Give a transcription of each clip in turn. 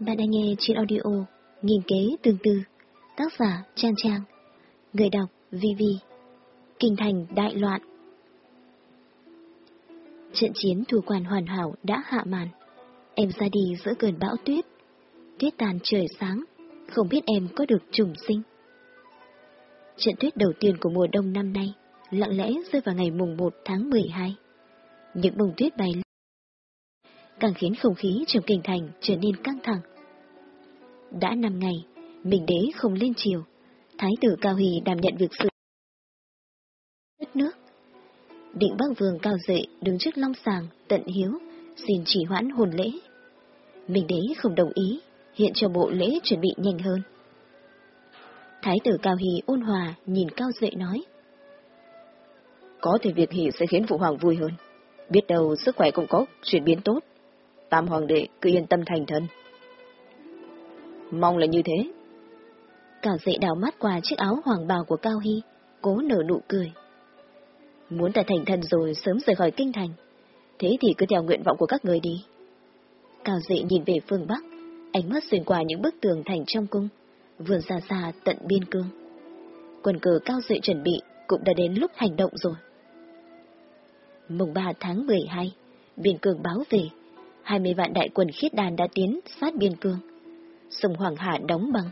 Bạn đang nghe trên audio Nghìn kế tương tư, Tác giả Trang Trang, Người đọc Vivi Kinh thành đại loạn. Trận chiến thủ quản hoàn hảo đã hạ màn. Em ra đi giữa cơn bão tuyết. Tuyết tàn trời sáng, Không biết em có được trùng sinh. Trận tuyết đầu tiên của mùa đông năm nay lặng lẽ rơi vào ngày mùng 1 tháng 12. Những bông tuyết bay càng khiến không khí trong kinh thành trở nên căng thẳng. Đã năm ngày, mình đế không lên chiều, Thái tử Cao Hì đảm nhận việc sự đất nước. Định Bắc Vương Cao Dệ đứng trước long sàng, tận hiếu, xin chỉ hoãn hồn lễ. Mình đế không đồng ý, hiện cho bộ lễ chuẩn bị nhanh hơn. Thái tử Cao Hì ôn hòa nhìn Cao Dệ nói. Có thể việc hỷ sẽ khiến Phụ Hoàng vui hơn. Biết đâu sức khỏe cũng có chuyển biến tốt. Tam Hoàng đệ cứ yên tâm thành thân. Mong là như thế. Cao dậy đào mắt qua chiếc áo hoàng bào của Cao Hy, cố nở nụ cười. Muốn ta thành thân rồi sớm rời khỏi kinh thành, thế thì cứ theo nguyện vọng của các người đi. Cao dậy nhìn về phương Bắc, ánh mắt xuyên qua những bức tường thành trong cung, vườn xa xa tận biên cương. Quần cờ Cao dậy chuẩn bị cũng đã đến lúc hành động rồi. Mùng 3 tháng 12, biên cương báo về, 20 vạn đại quân khiết đàn đã tiến sát biên cương. Sông Hoàng Hà đóng băng.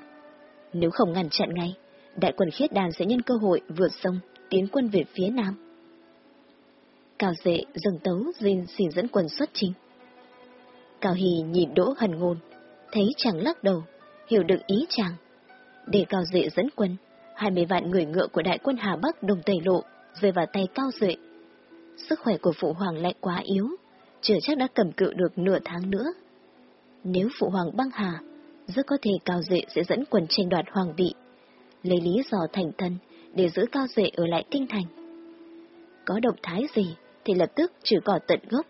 Nếu không ngăn chặn ngay, đại quân khiết đàn sẽ nhân cơ hội vượt sông, tiến quân về phía nam. Cao Dệ dâng tấu dinh xin dẫn quân xuất chinh. Cao Hì nhìn Đỗ Hần Ngôn, thấy chàng lắc đầu, hiểu được ý chàng. Để Cao Dệ dẫn quân, 20 vạn người ngựa của đại quân Hà Bắc đồng tẩy lộ, rơi vào tay Cao Dệ. Sức khỏe của Phụ Hoàng lại quá yếu, chưa chắc đã cầm cự được nửa tháng nữa. Nếu Phụ Hoàng băng hà, rất có thể Cao Duệ sẽ dẫn quần tranh đoạt hoàng vị, lấy lý do thành thân để giữ Cao Duệ ở lại kinh thành. Có động thái gì thì lập tức trừ cỏ tận gốc.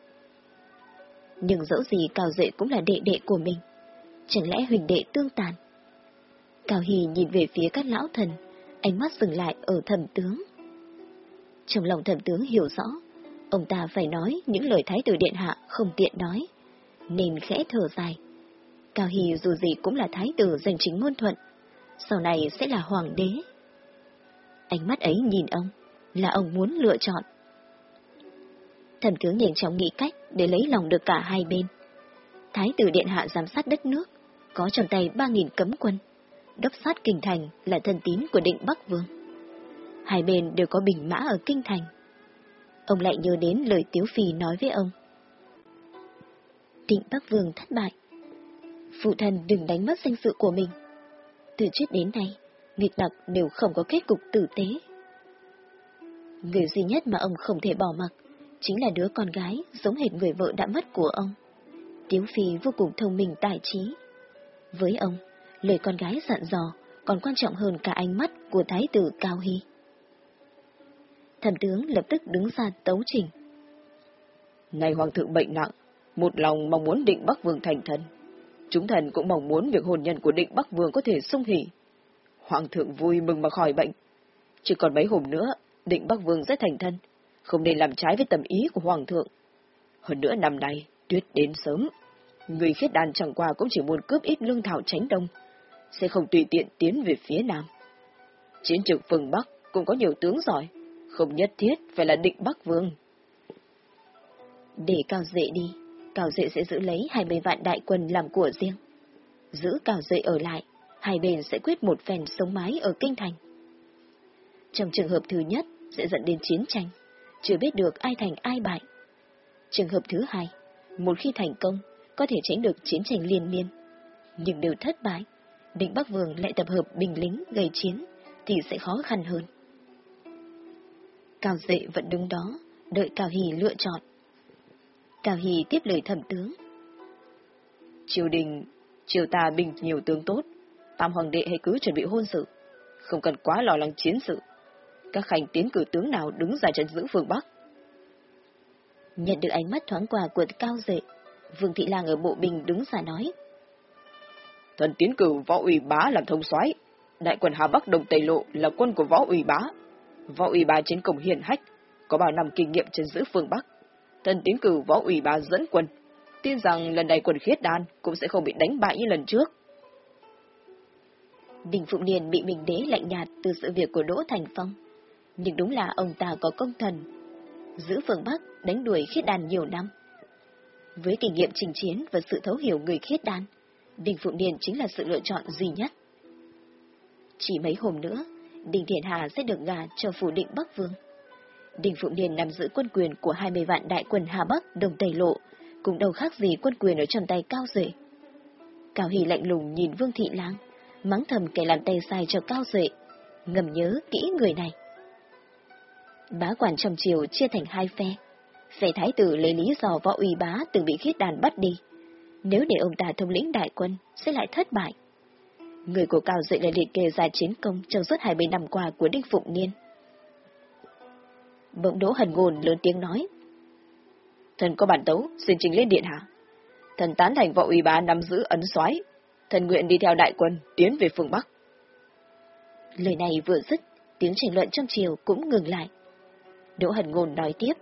Nhưng dẫu gì Cao Duệ cũng là đệ đệ của mình, chẳng lẽ huỳnh đệ tương tàn? Cao Hì nhìn về phía các lão thần, ánh mắt dừng lại ở thẩm tướng. Trong lòng thẩm tướng hiểu rõ, ông ta phải nói những lời thái tử điện hạ không tiện nói, nên khẽ thở dài. Cao Hì dù gì cũng là thái tử giành chính ngôn thuận, sau này sẽ là hoàng đế. Ánh mắt ấy nhìn ông, là ông muốn lựa chọn. Thần tướng nhanh chóng nghĩ cách để lấy lòng được cả hai bên. Thái tử điện hạ giám sát đất nước, có trong tay ba nghìn cấm quân. Đốc sát kinh thành là thân tín của định Bắc Vương. Hai bên đều có bình mã ở kinh thành ông lại nhớ đến lời Tiếu Phi nói với ông. Tịnh Bắc Vương thất bại. Phụ thần đừng đánh mất danh dự của mình. Từ trước đến nay, nghịch tặc đều không có kết cục tử tế. Người duy nhất mà ông không thể bỏ mặc chính là đứa con gái giống hệt người vợ đã mất của ông. Tiếu Phi vô cùng thông minh tài trí. Với ông, lời con gái dặn dò còn quan trọng hơn cả ánh mắt của thái tử Cao Hy. Thần tướng lập tức đứng ra tấu trình. Này hoàng thượng bệnh nặng, một lòng mong muốn định Bắc Vương thành thần. Chúng thần cũng mong muốn việc hồn nhân của định Bắc Vương có thể sung hỉ. Hoàng thượng vui mừng mà khỏi bệnh. Chỉ còn mấy hôm nữa, định Bắc Vương sẽ thành thân, không nên làm trái với tầm ý của Hoàng thượng. Hơn nữa năm nay, tuyết đến sớm. Người khiết đàn chẳng qua cũng chỉ muốn cướp ít lương thảo tránh đông, sẽ không tùy tiện tiến về phía nam. Chiến trường phương Bắc cũng có nhiều tướng giỏi, không nhất thiết phải là định Bắc Vương. Để Cao Dệ đi, Cao Dệ sẽ giữ lấy 20 vạn đại quân làm của riêng. Giữ Cao Dệ ở lại, hai bên sẽ quyết một phen sống mái ở Kinh Thành. Trong trường hợp thứ nhất sẽ dẫn đến chiến tranh, chưa biết được ai thành ai bại. Trường hợp thứ hai, một khi thành công, có thể tránh được chiến tranh liên miên. Nhưng đều thất bại, định Bắc Vương lại tập hợp binh lính gây chiến, thì sẽ khó khăn hơn. Cao Dệ vẫn đứng đó, đợi Cao Hì lựa chọn. Cao Hì tiếp lời thẩm tướng. Triều đình, triều ta bình nhiều tướng tốt, tam hoàng đệ hãy cứ chuẩn bị hôn sự, không cần quá lo lắng chiến sự. Các khanh tiến cử tướng nào đứng ra trận giữ phương Bắc. Nhận được ánh mắt thoáng qua của Cao Dệ, Vương Thị Lang ở bộ bình đứng ra nói. Thần tiến cử võ ủy bá làm thông soái đại quân Hà Bắc Đồng Tây Lộ là quân của võ ủy bá, võ ủy bá chiến công hiển hách, có bao năm kinh nghiệm trên giữ phương Bắc. Thần tiến cử võ ủy bá dẫn quân, tin rằng lần này quần khiết đan cũng sẽ không bị đánh bại như lần trước. Đình Phụng Niên bị Minh đế lạnh nhạt từ sự việc của Đỗ Thành Phong. Nhưng đúng là ông ta có công thần. Giữ phương Bắc đánh đuổi khiết đan nhiều năm. Với kinh nghiệm trình chiến và sự thấu hiểu người khiết đan, Đình Phụng Niên chính là sự lựa chọn duy nhất. Chỉ mấy hôm nữa, Đình Thiện Hà sẽ được gà cho phủ định Bắc Vương. Đình Phụng điền nắm giữ quân quyền của 20 vạn đại quân Hà Bắc đồng Tây Lộ, cũng đâu khác gì quân quyền ở trong tay Cao Duệ. Cao Hỷ lạnh lùng nhìn Vương Thị Lang, mắng thầm kẻ làm tay sai cho Cao Duệ, ngầm nhớ kỹ người này. Bá quản trong triều chia thành hai phe. Phe thái tử lấy lý do võ uy bá từng bị khiết đàn bắt đi. Nếu để ông ta thống lĩnh đại quân, sẽ lại thất bại. Người của Cao Duệ lại liệt kê ra chiến công trong suốt 20 năm qua của Đinh Phụng Niên. Bỗng đỗ hần ngồn lớn tiếng nói. Thần có bản tấu, xin trình lên điện hạ. Thần tán thành võ ủy bá nắm giữ ấn soái thần nguyện đi theo đại quân, tiến về phương Bắc. Lời này vừa dứt, tiếng tranh luận trong triều cũng ngừng lại. Đỗ Hần Ngôn nói tiếp.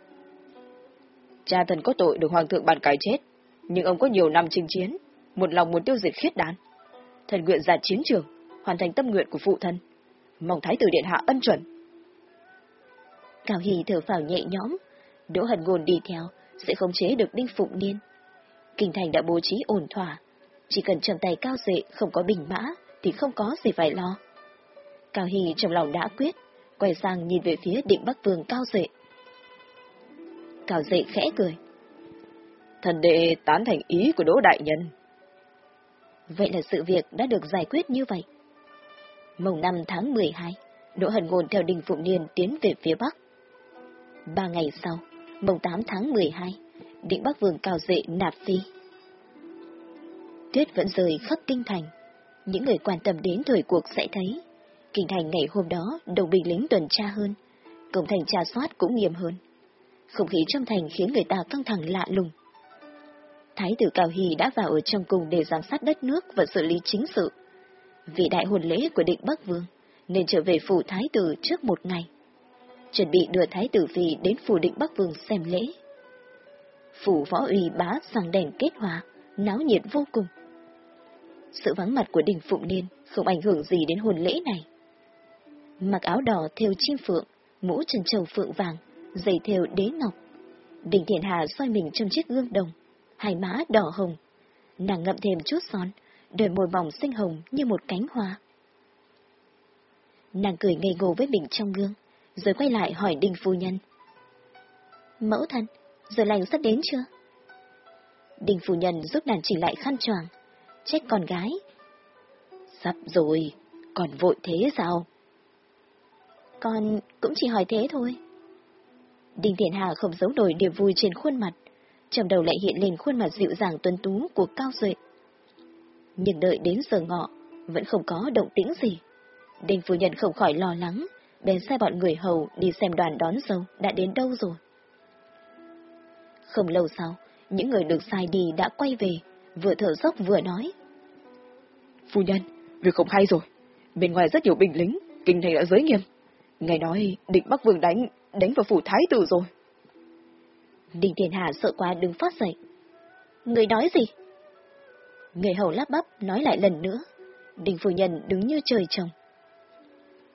Cha thần có tội được hoàng thượng bàn cái chết, nhưng ông có nhiều năm chinh chiến, một lòng muốn tiêu diệt khiết đán. Thần nguyện ra chiến trường, hoàn thành tâm nguyện của phụ thân. Mong thái tử điện hạ ân chuẩn. Cao Hỷ thở phào nhẹ nhõm, Đỗ Hần Ngôn đi theo, sẽ không chế được Đinh Phụng Niên. Kinh thành đã bố trí ổn thỏa, chỉ cần trong tay Cao Duệ không có bình mã, thì không có gì phải lo. Cao Hỷ trong lòng đã quyết, quay sang nhìn về phía định Bắc Vương Cao Duệ. Cao Duệ khẽ cười. Thần đệ tán thành ý của Đỗ Đại Nhân. Vậy là sự việc đã được giải quyết như vậy. Mồng năm tháng 12, Đỗ Hần Ngôn theo Đình Phụng Niên tiến về phía Bắc. Ba ngày sau, mồng 8 tháng 12, định Bắc Vương Cao dệ nạp phi. Tuyết vẫn rơi khắp kinh thành. Những người quan tâm đến thời cuộc sẽ thấy, kinh thành ngày hôm đó đồng binh lính tuần tra hơn, công thành tra soát cũng nghiêm hơn. Không khí trong thành khiến người ta căng thẳng lạ lùng. Thái tử Cao Hy đã vào ở trong cung để giám sát đất nước và xử lý chính sự. Vì đại hồn lễ của định Bắc Vương, nên trở về phủ Thái tử trước một ngày. Chuẩn bị đưa Thái tử Phi đến phủ định Bắc Vương xem lễ. Phủ võ uy bá sang đèn kết hòa, náo nhiệt vô cùng. Sự vắng mặt của đình Phụng Niên không ảnh hưởng gì đến hồn lễ này. Mặc áo đỏ theo chim phượng, mũ trần trầu phượng vàng, giày theo đế ngọc. Đình Thiện Hà xoay mình trong chiếc gương đồng, hai má đỏ hồng. Nàng ngậm thêm chút son, đôi môi mỏng xinh hồng như một cánh hoa. Nàng cười ngây ngô với mình trong gương, rồi quay lại hỏi Đinh Phu Nhân. Mẫu thân, giờ lành sắp đến chưa? Đinh Phu Nhân giúp nàng chỉnh lại khăn choàng, trách con gái. Sắp rồi, còn vội thế sao? Con cũng chỉ hỏi thế thôi. Đinh Thiện Hà không giấu nổi niềm vui trên khuôn mặt, trong đầu lại hiện lên khuôn mặt dịu dàng tuân tú của Cao Duệ. Nhưng đợi đến giờ ngọ, vẫn không có động tĩnh gì. Đinh phu nhân không khỏi lo lắng, bèn sai bọn người hầu đi xem đoàn đón dâu đã đến đâu rồi. Không lâu sau, những người được sai đi đã quay về, vừa thở dốc vừa nói. Phu nhân, việc không hay rồi. Bên ngoài rất nhiều binh lính, kinh thành đã giới nghiêm. Ngày nói định Bắc Vương đánh, đánh vào phủ thái tử rồi. Đinh Thiên Hà sợ quá đứng phát dậy. Người nói gì? Người hầu lắp bắp nói lại lần nữa. Đinh Phu Nhân đứng như trời trồng.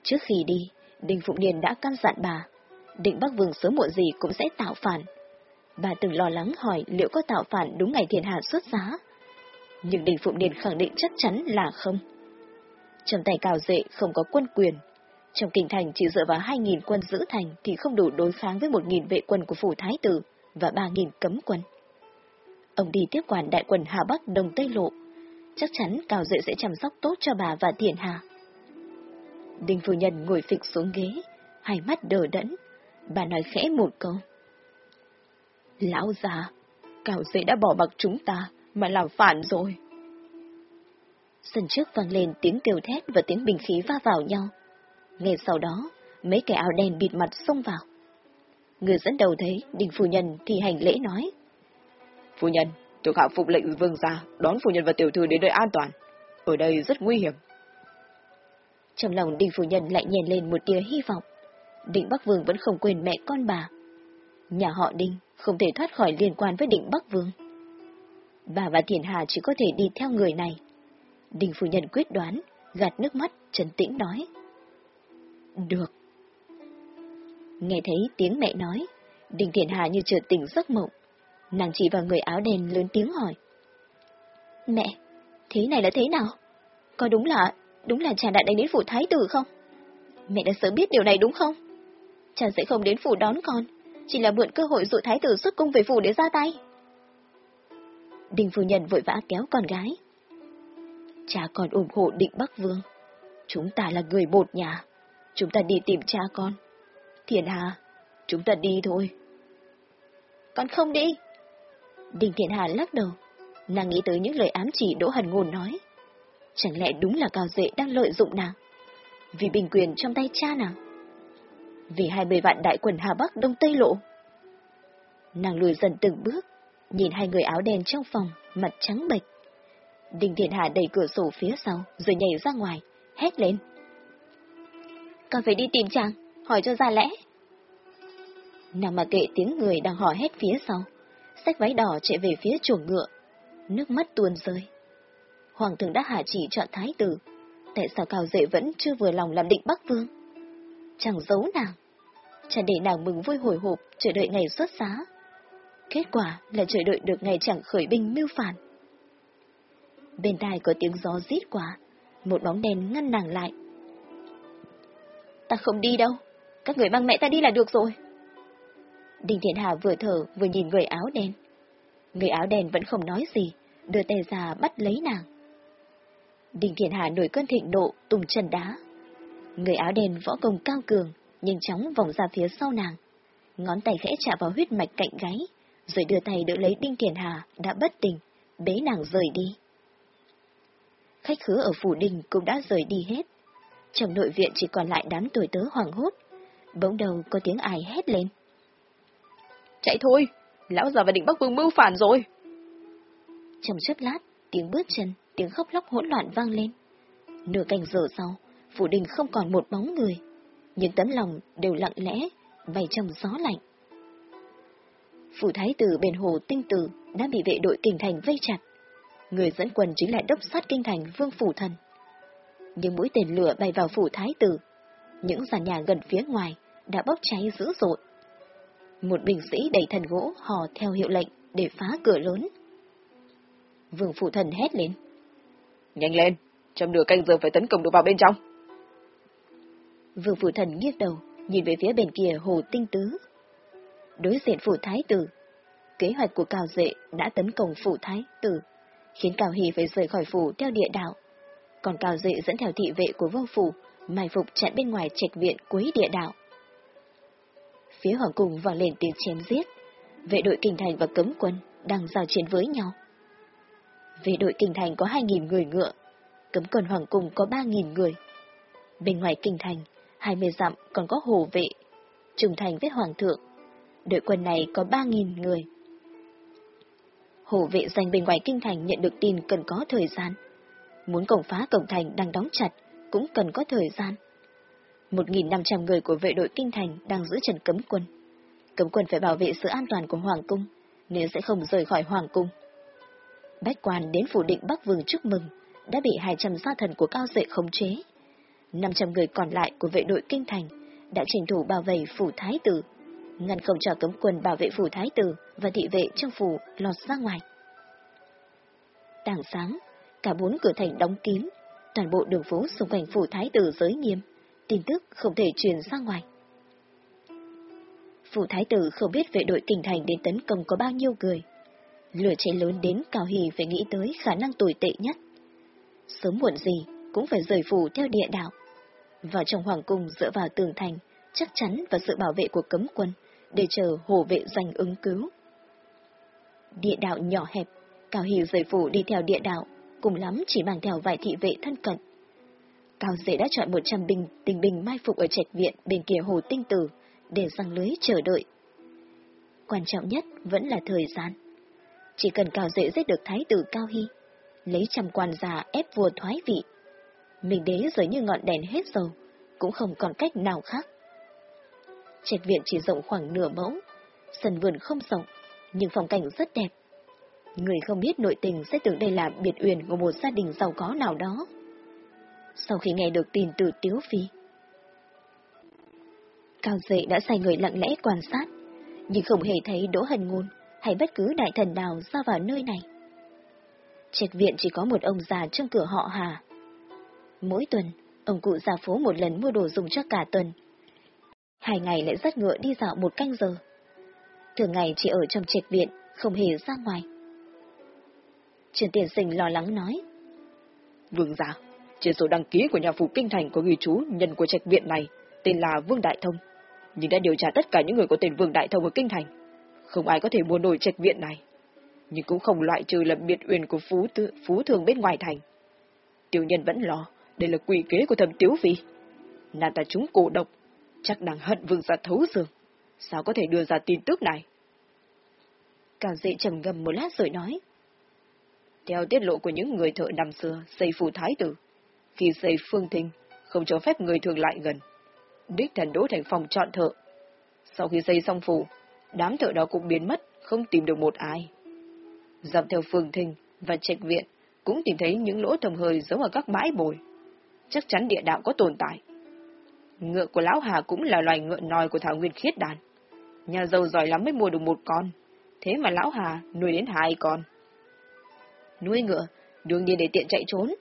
Trước khi đi, Đinh phụ Niên đã căn dặn bà, định Bắc Vương sớm muộn gì cũng sẽ tạo phản. Bà từng lo lắng hỏi liệu có tạo phản đúng ngày thiên hạ xuất giá. Nhưng Đinh phụ Niên khẳng định chắc chắn là không. Trong tay cào dệ không có quân quyền. Trong kinh thành chỉ dựa vào 2.000 quân giữ thành thì không đủ đối kháng với 1.000 vệ quân của phủ thái tử và 3.000 cấm quân. Ông đi tiếp quản đại quần Hà Bắc Đông Tây Lộ. Chắc chắn Cao Duệ sẽ chăm sóc tốt cho bà và Thiện Hà. Đinh phu nhân ngồi phịch xuống ghế, hai mắt đờ đẫn. Bà nói khẽ một câu. Lão già, Cao Duệ đã bỏ mặc chúng ta mà làm phản rồi. Sân trước vang lên tiếng kêu thét và tiếng bình khí va vào nhau. Ngay sau đó, mấy kẻ áo đen bịt mặt xông vào. Người dẫn đầu thấy đình phu nhân thì hành lễ nói. Phu nhân, thuộc hạ phục lệnh vương gia đón phu nhân và tiểu thư đến nơi an toàn. Ở đây rất nguy hiểm. Trong lòng đình phu nhân lại nhèn lên một tia hy vọng. Định Bắc Vương vẫn không quên mẹ con bà. Nhà họ Đinh không thể thoát khỏi liên quan với định Bắc Vương. Bà và Thiền Hà chỉ có thể đi theo người này. Đình phu nhân quyết đoán, gạt nước mắt, trấn tĩnh nói. Được. Nghe thấy tiếng mẹ nói, Đình Thiền Hà như chợt tỉnh giấc mộng. Nàng chỉ vào người áo đen lớn tiếng hỏi. Mẹ, thế này là thế nào? Có đúng là, đúng là cha đã đánh đến phủ thái tử không? Mẹ đã sớm biết điều này đúng không? Cha sẽ không đến phủ đón con, chỉ là mượn cơ hội dụ thái tử xuất cung về phủ để ra tay. Đình phu nhân vội vã kéo con gái. Cha còn ủng hộ định Bắc Vương. Chúng ta là người một nhà. Chúng ta đi tìm cha con. Thiền Hà, chúng ta đi thôi. Con không đi. Đình Thiền Hà lắc đầu. Nàng nghĩ tới những lời ám chỉ Đỗ Hần Ngôn nói. Chẳng lẽ đúng là Cao Duệ đang lợi dụng nàng? Vì bình quyền trong tay cha nàng? Vì hai mươi vạn đại quần Hà Bắc Đông Tây Lộ? Nàng lùi dần từng bước, nhìn hai người áo đen trong phòng, mặt trắng bệch. Đình Thiện Hà đẩy cửa sổ phía sau, rồi nhảy ra ngoài, hét lên. Con phải đi tìm chàng, hỏi cho ra lẽ. Nàng mà kệ tiếng người đang hỏi hét phía sau, xách váy đỏ chạy về phía chuồng ngựa, nước mắt tuôn rơi. Hoàng thượng đã hạ chỉ chọn thái tử, tại sao Cao Dệ vẫn chưa vừa lòng làm định Bắc Vương? Chẳng giấu nàng, chẳng để nàng mừng vui hồi hộp chờ đợi ngày xuất giá. Kết quả là chờ đợi được ngày chẳng khởi binh mưu phản. Bên tai có tiếng gió rít quá, một bóng đen ngăn nàng lại. Ta không đi đâu, các người mang mẹ ta đi là được rồi. Đinh Thiện Hà vừa thở vừa nhìn người áo đen. Người áo đen vẫn không nói gì, đưa tay ra bắt lấy nàng. Đinh Thiện Hà nổi cơn thịnh nộ, tung chân đá. Người áo đen võ công cao cường, nhanh chóng vòng ra phía sau nàng. Ngón tay khẽ chạm vào huyết mạch cạnh gáy, rồi đưa tay đỡ lấy Đinh Thiện Hà đã bất tỉnh, bế nàng rời đi. Khách khứa ở phủ đình cũng đã rời đi hết. Trong nội viện chỉ còn lại đám tuổi tớ hoàng hốt. Bỗng đầu có tiếng ai hét lên. Chạy thôi, lão già và định bắc vương mưu phản rồi. Trong chớp lát, tiếng bước chân, tiếng khóc lóc hỗn loạn vang lên. Nửa canh giờ sau, phủ đình không còn một bóng người. Những tấm lòng đều lặng lẽ, bay trong gió lạnh. Phủ thái tử bên hồ tinh tử đã bị vệ đội kinh thành vây chặt. Người dẫn quân chính là đốc sát kinh thành Vương Phủ Thần. Những mũi tên lửa bay vào phủ thái tử. Những giàn nhà gần phía ngoài đã bốc cháy dữ dội. Một binh sĩ đầy thần gỗ hò theo hiệu lệnh để phá cửa lớn. Vương Phủ Thần hét lên. Nhanh lên, trong nửa canh giờ phải tấn công được vào bên trong. Vương Phủ Thần nghiêng đầu, nhìn về phía bên kia hồ tinh tứ. Đối diện phủ thái tử, kế hoạch của Cao Dệ đã tấn công phủ thái tử, khiến Cao Hy phải rời khỏi phủ theo địa đạo. Còn Cao Dệ dẫn theo thị vệ của vô phủ, mai phục chặn bên ngoài trạch viện cuối địa đạo. Phía hoàng cung vang lên tiếng chém giết, vệ đội kinh thành và cấm quân đang giao chiến với nhau. Vệ đội kinh thành có 2.000 người ngựa, cấm quân hoàng cung có 3.000 người. Bên ngoài kinh thành, 20 dặm còn có hồ vệ, trùng thành với hoàng thượng. Đội quân này có 3.000 người. Hồ vệ danh bên ngoài kinh thành nhận được tin cần có thời gian. Muốn cổng phá cổng thành đang đóng chặt, cũng cần có thời gian. 1.500 người của vệ đội kinh thành đang giữ trần cấm quân. Cấm quân phải bảo vệ sự an toàn của Hoàng cung, nếu sẽ không rời khỏi Hoàng cung. Bách quan đến phủ định Bắc Vương chúc mừng, đã bị 200 gia thần của Cao dệ khống chế. 500 người còn lại của vệ đội kinh thành đã trình thủ bảo vệ phủ Thái Tử, ngăn không cho cấm quân bảo vệ phủ Thái Tử và thị vệ trong phủ lọt ra ngoài. Tảng sáng, cả bốn cửa thành đóng kín, toàn bộ đường phố xung quanh phủ Thái Tử giới nghiêm, tin tức không thể truyền ra ngoài. Phủ Thái Tử không biết về đội kinh thành đến tấn công có bao nhiêu người. Lửa cháy lớn đến Cao Hì phải nghĩ tới khả năng tồi tệ nhất. Sớm muộn gì cũng phải rời phủ theo địa đạo. Vào trong hoàng cung dựa vào tường thành, chắc chắn và sự bảo vệ của cấm quân, để chờ hồ vệ giành ứng cứu. Địa đạo nhỏ hẹp, Cao Hì rời phủ đi theo địa đạo, cùng lắm chỉ mang theo vài thị vệ thân cận. Cao Dễ đã chọn 100 binh tình binh mai phục ở trạch viện bên kia hồ tinh tử, để răng lưới chờ đợi. Quan trọng nhất vẫn là thời gian. Chỉ cần Cao Dễ giết được thái tử Cao Hy, lấy trăm quan già ép vua thoái vị. Mình đế rồi như ngọn đèn hết dầu, cũng không còn cách nào khác. Trạch viện chỉ rộng khoảng nửa mẫu, sân vườn không rộng, nhưng phong cảnh rất đẹp. Người không biết nội tình sẽ tưởng đây là biệt uyển của một gia đình giàu có nào đó. Sau khi nghe được tin từ Tiếu Phi, Cao Dệ đã sai người lặng lẽ quan sát, nhưng không hề thấy Đỗ Hần Ngôn hay bất cứ đại thần nào ra vào nơi này. Trạch viện chỉ có một ông già trong cửa họ Hà. Mỗi tuần, ông cụ ra phố một lần mua đồ dùng cho cả tuần. Hai ngày lại dắt ngựa đi dạo một canh giờ. Thường ngày chỉ ở trong trạch viện, không hề ra ngoài. Trần Tiền Sinh lo lắng nói. Vương gia, trên số đăng ký của nhà phủ kinh thành có ghi chú nhân của trạch viện này, tên là Vương Đại Thông, nhưng đã điều tra tất cả những người có tên Vương Đại Thông ở kinh thành. Không ai có thể mua nổi trạch viện này, nhưng cũng không loại trừ là biệt uyển của phú, tư, phú thường bên ngoài thành. Tiểu nhân vẫn lo, đây là quỷ kế của thầm tiếu phi. Nàng ta chúng cổ độc, chắc đang hận vương gia thấu xương. Sao có thể đưa ra tin tức này? Cao dệ trầm ngầm một lát rồi nói. Theo tiết lộ của những người thợ năm xưa xây phù thái tử, khi xây phương thinh, không cho phép người thường lại gần. Đích thần đỗ thành phòng chọn thợ. Sau khi xây xong phù, đám thợ đó cũng biến mất, không tìm được một ai. Dọc theo phương thinh và trạch viện, cũng tìm thấy những lỗ thầm hơi giống ở các bãi bồi. Chắc chắn địa đạo có tồn tại. Ngựa của Lão Hà cũng là loài ngựa nòi của Thảo Nguyên khiết đàn. Nhà giàu giỏi lắm mới mua được một con, thế mà Lão Hà nuôi đến hai con. Nuôi ngựa, đương nhiên để tiện chạy trốn.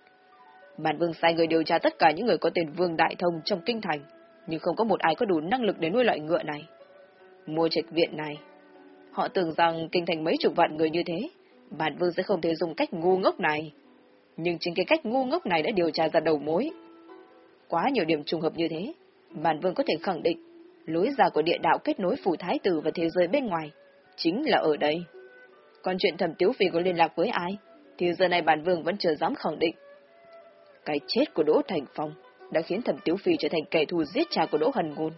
Bản vương sai người điều tra tất cả những người có tên Vương Đại Thông trong kinh thành, nhưng không có một ai có đủ năng lực để nuôi loại ngựa này. Mua trạch viện này, họ tưởng rằng kinh thành mấy chục vạn người như thế, bản vương sẽ không thể dùng cách ngu ngốc này. Nhưng chính cái cách ngu ngốc này đã điều tra ra đầu mối. Quá nhiều điểm trùng hợp như thế, bản vương có thể khẳng định, lối ra của địa đạo kết nối phủ thái tử và thế giới bên ngoài, chính là ở đây. Còn chuyện thẩm tiếu phi có liên lạc với ai, thì giờ này bản vương vẫn chưa dám khẳng định. Cái chết của Đỗ Thành Phong đã khiến thẩm tiếu phi trở thành kẻ thù giết cha của Đỗ Hần Ngôn.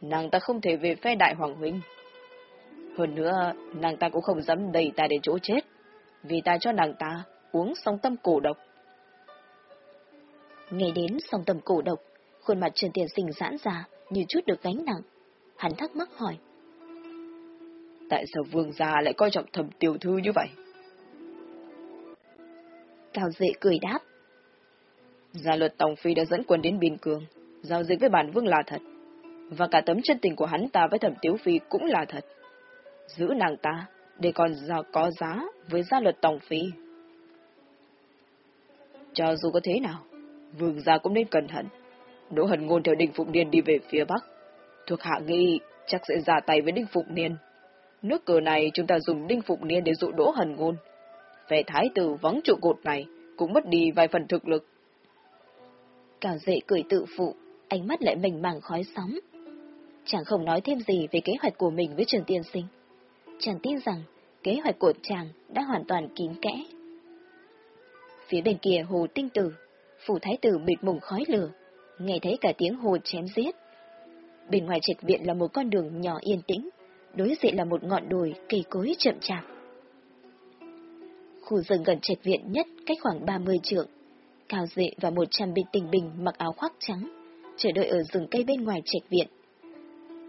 Nàng ta không thể về phe đại hoàng huynh. Hơn nữa, nàng ta cũng không dám đẩy ta đến chỗ chết, vì ta cho nàng ta uống song tâm cổ độc. Nghe đến song tâm cổ độc, khuôn mặt Trần Tiền Sinh giãn ra như chút được gánh nặng. Hắn thắc mắc hỏi. Tại sao vương gia lại coi trọng thầm tiểu thư như vậy? Cao Dệ cười đáp. Gia luật Tổng Phi đã dẫn quân đến Biên Cương, giao dịch với bản vương là thật. Và cả tấm chân tình của hắn ta với thẩm tiếu phi cũng là thật. Giữ nàng ta, để còn giờ có giá với gia luật Tổng Phi. Cho dù có thế nào, vương gia cũng nên cẩn thận. Đỗ hận ngôn theo Đinh Phụng Niên đi về phía Bắc. Thuộc hạ nghi chắc sẽ ra tay với Đinh Phụng Niên. Nước cờ này chúng ta dùng Đinh Phụng Niên để dụ Đỗ hận ngôn. Về thái tử vắng trụ cột này cũng mất đi vài phần thực lực. Cao dệ cười tự phụ, ánh mắt lại mềm màng khói sóng. Chàng không nói thêm gì về kế hoạch của mình với trường tiên sinh. Chàng tin rằng kế hoạch của chàng đã hoàn toàn kín kẽ. Phía bên kia hồ tinh tử, phủ thái tử mịt mùng khói lửa, nghe thấy cả tiếng hồ chém giết. Bên ngoài trạch viện là một con đường nhỏ yên tĩnh, đối diện là một ngọn đồi cây cối chậm chạp. Khu rừng gần trạch viện nhất cách khoảng 30 trượng, Cao Dệ và một trăm binh tình bình mặc áo khoác trắng, chờ đợi ở rừng cây bên ngoài trạch viện.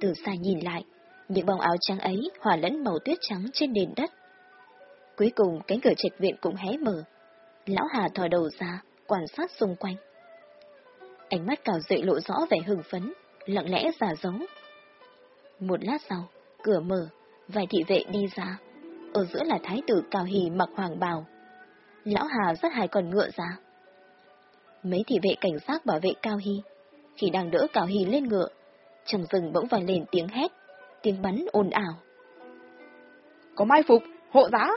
Từ xa nhìn lại, những bóng áo trắng ấy hòa lẫn màu tuyết trắng trên nền đất. Cuối cùng cánh cửa trạch viện cũng hé mở. Lão Hà thò đầu ra, quan sát xung quanh. Ánh mắt Cao Dệ lộ rõ vẻ hưng phấn, lặng lẽ giả giống. Một lát sau, cửa mở, vài thị vệ đi ra. Ở giữa là thái tử Cao Hì mặc hoàng bào. Lão Hà rất hài còn ngựa ra. Mấy thị vệ cảnh sát bảo vệ Cao Hy. Khi đang đỡ Cao Hy lên ngựa, trong rừng bỗng vang lên tiếng hét, tiếng bắn ồn ào. Có mai phục, hộ giá!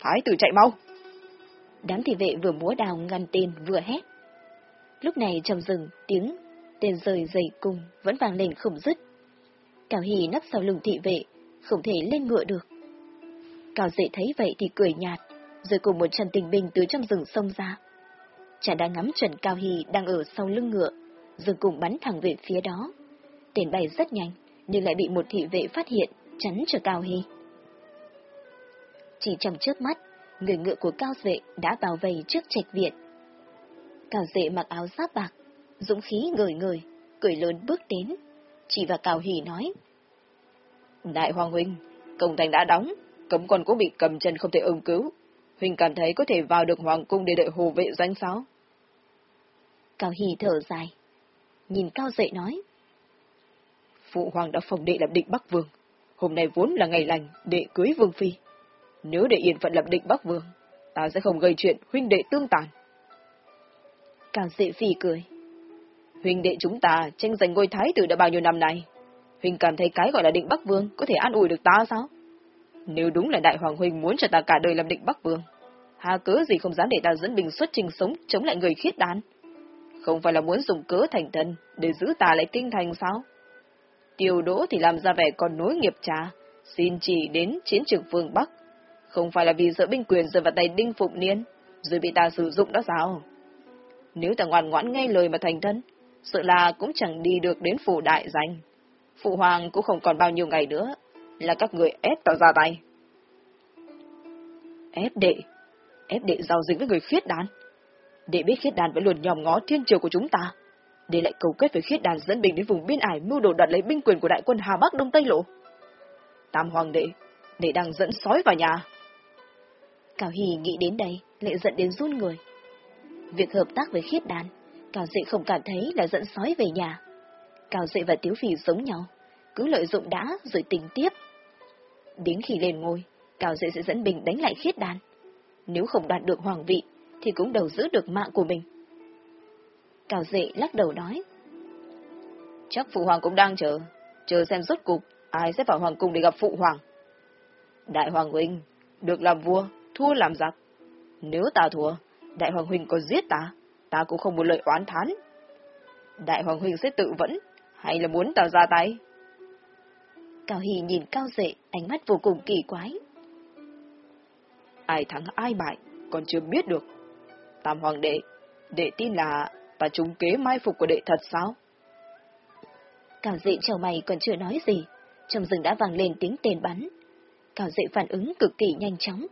Thái tử chạy mau! Đám thị vệ vừa múa đào ngăn tên vừa hét. Lúc này trong rừng tiếng tên rời dày cùng vẫn vang lên không dứt. Cao Hy nấp sau lưng thị vệ, không thể lên ngựa được. Cao dậy thấy vậy thì cười nhạt, rồi cùng một Trần tình binh từ trong rừng sông ra. Chả đã ngắm trần Cao Hy đang ở sau lưng ngựa, rồi cùng bắn thẳng về phía đó. Tên bay rất nhanh, nhưng lại bị một thị vệ phát hiện, chắn cho Cao Hy. Chỉ trong trước mắt, người ngựa của Cao Dệ đã bảo vệ trước trạch viện. Cao Dệ mặc áo giáp bạc, dũng khí ngời ngời, cười lớn bước đến, chỉ vào Cao Hỷ nói. Đại Hoàng Huynh, công thành đã đóng, cấm quân cũng bị cầm chân không thể ứng cứu. Huynh cảm thấy có thể vào được hoàng cung để đợi hồ vệ danh sao? Cao Hy thở dài. Nhìn Cao Dậy nói. Phụ hoàng đã phòng đệ làm định Bắc Vương. Hôm nay vốn là ngày lành, đệ cưới Vương Phi. Nếu đệ yên phận làm định Bắc Vương, ta sẽ không gây chuyện huynh đệ tương tàn. Cao Dậy phì cười. Huynh đệ chúng ta tranh giành ngôi thái tử đã bao nhiêu năm nay. Huynh cảm thấy cái gọi là định Bắc Vương có thể an ủi được ta sao? Nếu đúng là Đại Hoàng Huynh muốn cho ta cả đời làm định Bắc Vương, hà cớ gì không dám để ta dẫn binh xuất trình sống chống lại người khiết đan? Không phải là muốn dùng cớ thành thân để giữ ta lại kinh thành sao? Tiêu đỗ thì làm ra vẻ còn nối nghiệp cha, xin chỉ đến chiến trường phương Bắc. Không phải là vì sợ binh quyền rơi vào tay Đinh Phụng Niên, rồi bị ta sử dụng đó sao? Nếu ta ngoan ngoãn nghe lời mà thành thân, sợ là cũng chẳng đi được đến phủ đại danh. Phụ hoàng cũng không còn bao nhiêu ngày nữa, là các người ép tao ra tay. Ép đệ? Ép đệ giao dính với người khiết đàn? Đệ biết khiết đàn vẫn luôn nhòm ngó thiên triều của chúng ta. Đệ lại cầu kết với khiết đàn dẫn binh đến vùng biên ải mưu đồ đoạt lấy binh quyền của đại quân Hà Bắc Đông Tây Lộ. Tam hoàng đệ, đệ đang dẫn sói vào nhà. Cao Hì nghĩ đến đây, lại giận đến run người. Việc hợp tác với khiết đàn, Cao Dị không cảm thấy là dẫn sói về nhà. Cao Dị và Tiếu Phì giống nhau, cứ lợi dụng đã rồi tình tiếp. Đến khi lên ngôi, Cao Dị sẽ dẫn mình đánh lại khiết đàn. Nếu không đoạt được hoàng vị, thì cũng đầu giữ được mạng của mình. Cao Dị lắc đầu nói. Chắc Phụ Hoàng cũng đang chờ, chờ xem rốt cục ai sẽ vào Hoàng cung để gặp Phụ Hoàng. Đại Hoàng Huynh, được làm vua, thua làm giặc. Nếu ta thua, Đại Hoàng Huynh có giết ta, ta cũng không một lời oán thán. Đại Hoàng Huynh sẽ tự vẫn, hay là muốn ta ra tay? Cao Hì nhìn Cao Dệ, ánh mắt vô cùng kỳ quái. Ai thắng ai bại, còn chưa biết được. Tam Hoàng đệ, đệ tin là ta trúng kế mai phục của đệ thật sao? Cao Dệ chào mày còn chưa nói gì, trong rừng đã vang lên tiếng tên bắn. Cao Dệ phản ứng cực kỳ nhanh chóng,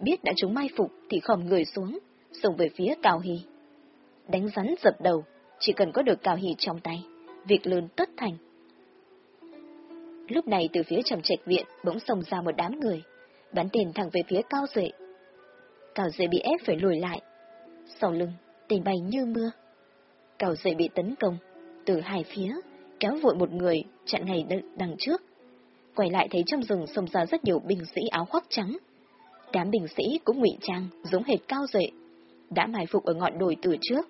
biết đã trúng mai phục thì khom người xuống, xông về phía Cao Hy. Đánh rắn dập đầu, chỉ cần có được Cao Hy trong tay, việc lớn tất thành. Lúc này từ phía trong trạch viện bỗng xông ra một đám người, bắn tên thẳng về phía Cao dệ. Cao dệ bị ép phải lùi lại. Sau lưng, tên bay như mưa. Cao dệ bị tấn công, từ hai phía, kéo vội một người chặn ngay đằng trước. Quay lại thấy trong rừng xông ra rất nhiều binh sĩ áo khoác trắng. Đám binh sĩ cũng ngụy trang, giống hệt Cao dệ, đã mai phục ở ngọn đồi từ trước.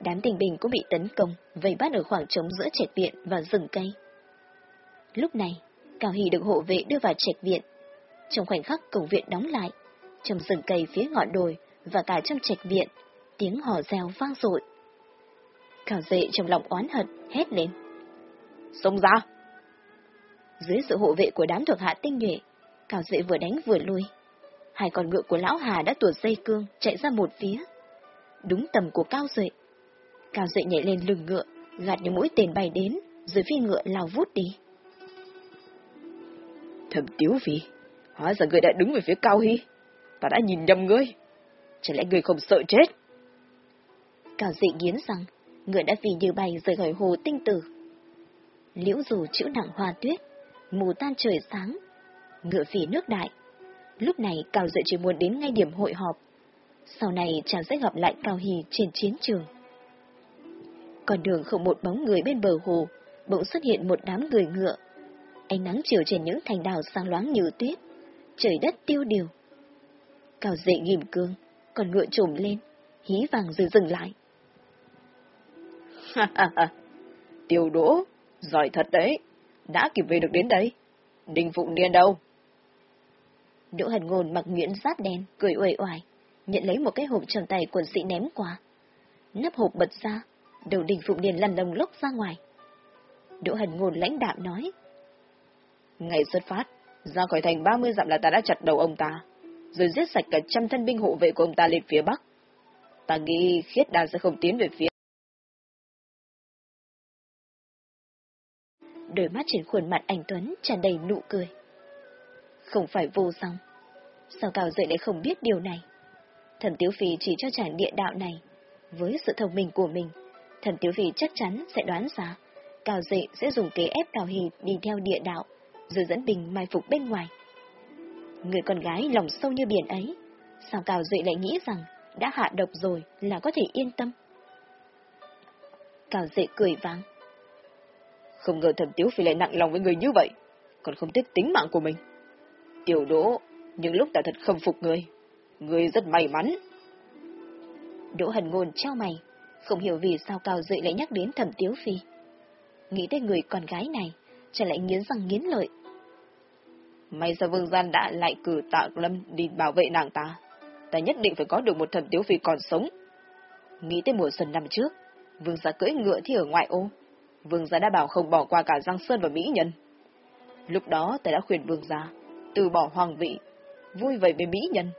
Đám tình bình cũng bị tấn công, vây bắt ở khoảng trống giữa trạch viện và rừng cây. Lúc này, Cao Hy được hộ vệ đưa vào trạch viện. Trong khoảnh khắc cổng viện đóng lại, trong rừng cây phía ngọn đồi và cả trong trạch viện, tiếng hò reo vang dội. Cao Dệ trong lòng oán hận, hét lên. Xông ra! Dưới sự hộ vệ của đám thuộc hạ tinh nhuệ, Cao Dệ vừa đánh vừa lui. Hai con ngựa của lão Hà đã tuột dây cương, chạy ra một phía. Đúng tầm của Cao Dệ. Cao Dệ nhảy lên lưng ngựa, gạt những mũi tên bay đến, rồi phi ngựa lao vút đi. Thầm Tiếu vì hóa ra người đã đứng về phía Cao Hy. Ta đã nhìn nhầm ngươi. Chẳng lẽ ngươi không sợ chết? Cao dị nghiến rằng, người đã vì như bay rời khỏi hồ tinh tử. Liễu dù chữ nặng hoa tuyết, mù tan trời sáng, ngựa phỉ nước đại. Lúc này Cao Dệ chỉ muốn đến ngay điểm hội họp. Sau này chàng sẽ gặp lại Cao Hì trên chiến trường. Còn đường không một bóng người bên bờ hồ, bỗng xuất hiện một đám người ngựa ánh nắng chiều trên những thành đào sáng loáng như tuyết, trời đất tiêu điều. Cao dệ ghim cương, còn ngựa trồm lên, hí vàng rồi dừng lại. tiêu đỗ, giỏi thật đấy, đã kịp về được đến đây. Đinh Phụng Niên đâu? Đỗ Hần Ngôn mặc nguyễn giáp đen, cười uể oải, nhận lấy một cái hộp trong tay quần sĩ ném qua. Nắp hộp bật ra, đầu Đinh Phụng Niên lăn lông lốc ra ngoài. Đỗ Hần Ngôn lãnh đạm nói. Ngày xuất phát, ra khỏi thành 30 dặm là ta đã chặt đầu ông ta, rồi giết sạch cả trăm thân binh hộ vệ của ông ta lên phía bắc. Ta nghĩ khiết đàn sẽ không tiến về phía. Đôi mắt trên khuôn mặt anh Tuấn tràn đầy nụ cười. Không phải vô song. Sao Cao Dậy lại không biết điều này? Thần Tiếu Phi chỉ cho chàng địa đạo này. Với sự thông minh của mình, thần Tiếu Phi chắc chắn sẽ đoán ra Cao Dậy sẽ dùng kế ép Cao Hì đi theo địa đạo rồi dẫn binh mai phục bên ngoài, Người con gái lòng sâu như biển ấy, sao Cao Duệ lại nghĩ rằng đã hạ độc rồi là có thể yên tâm? Cao Duệ cười vang. Không ngờ thẩm tiếu phi lại nặng lòng với người như vậy, còn không tiếc tính mạng của mình. Tiểu đỗ, nhưng lúc ta thật khâm phục người. Người rất may mắn. Đỗ hần ngôn trao mày, không hiểu vì sao Cao Duệ lại nhắc đến thẩm tiếu phi. Nghĩ tới người con gái này, chả lại nghiến răng nghiến lợi. May sao Vương Gian đã lại cử tạ lâm đi bảo vệ nàng ta. Ta nhất định phải có được một thần tiếu phi còn sống. Nghĩ tới mùa xuân năm trước, Vương gia cưỡi ngựa thì ở ngoại ô. Vương gia đã bảo không bỏ qua cả Giang Sơn và Mỹ Nhân. Lúc đó ta đã khuyên Vương gia, từ bỏ hoàng vị, vui vẻ với Mỹ Nhân.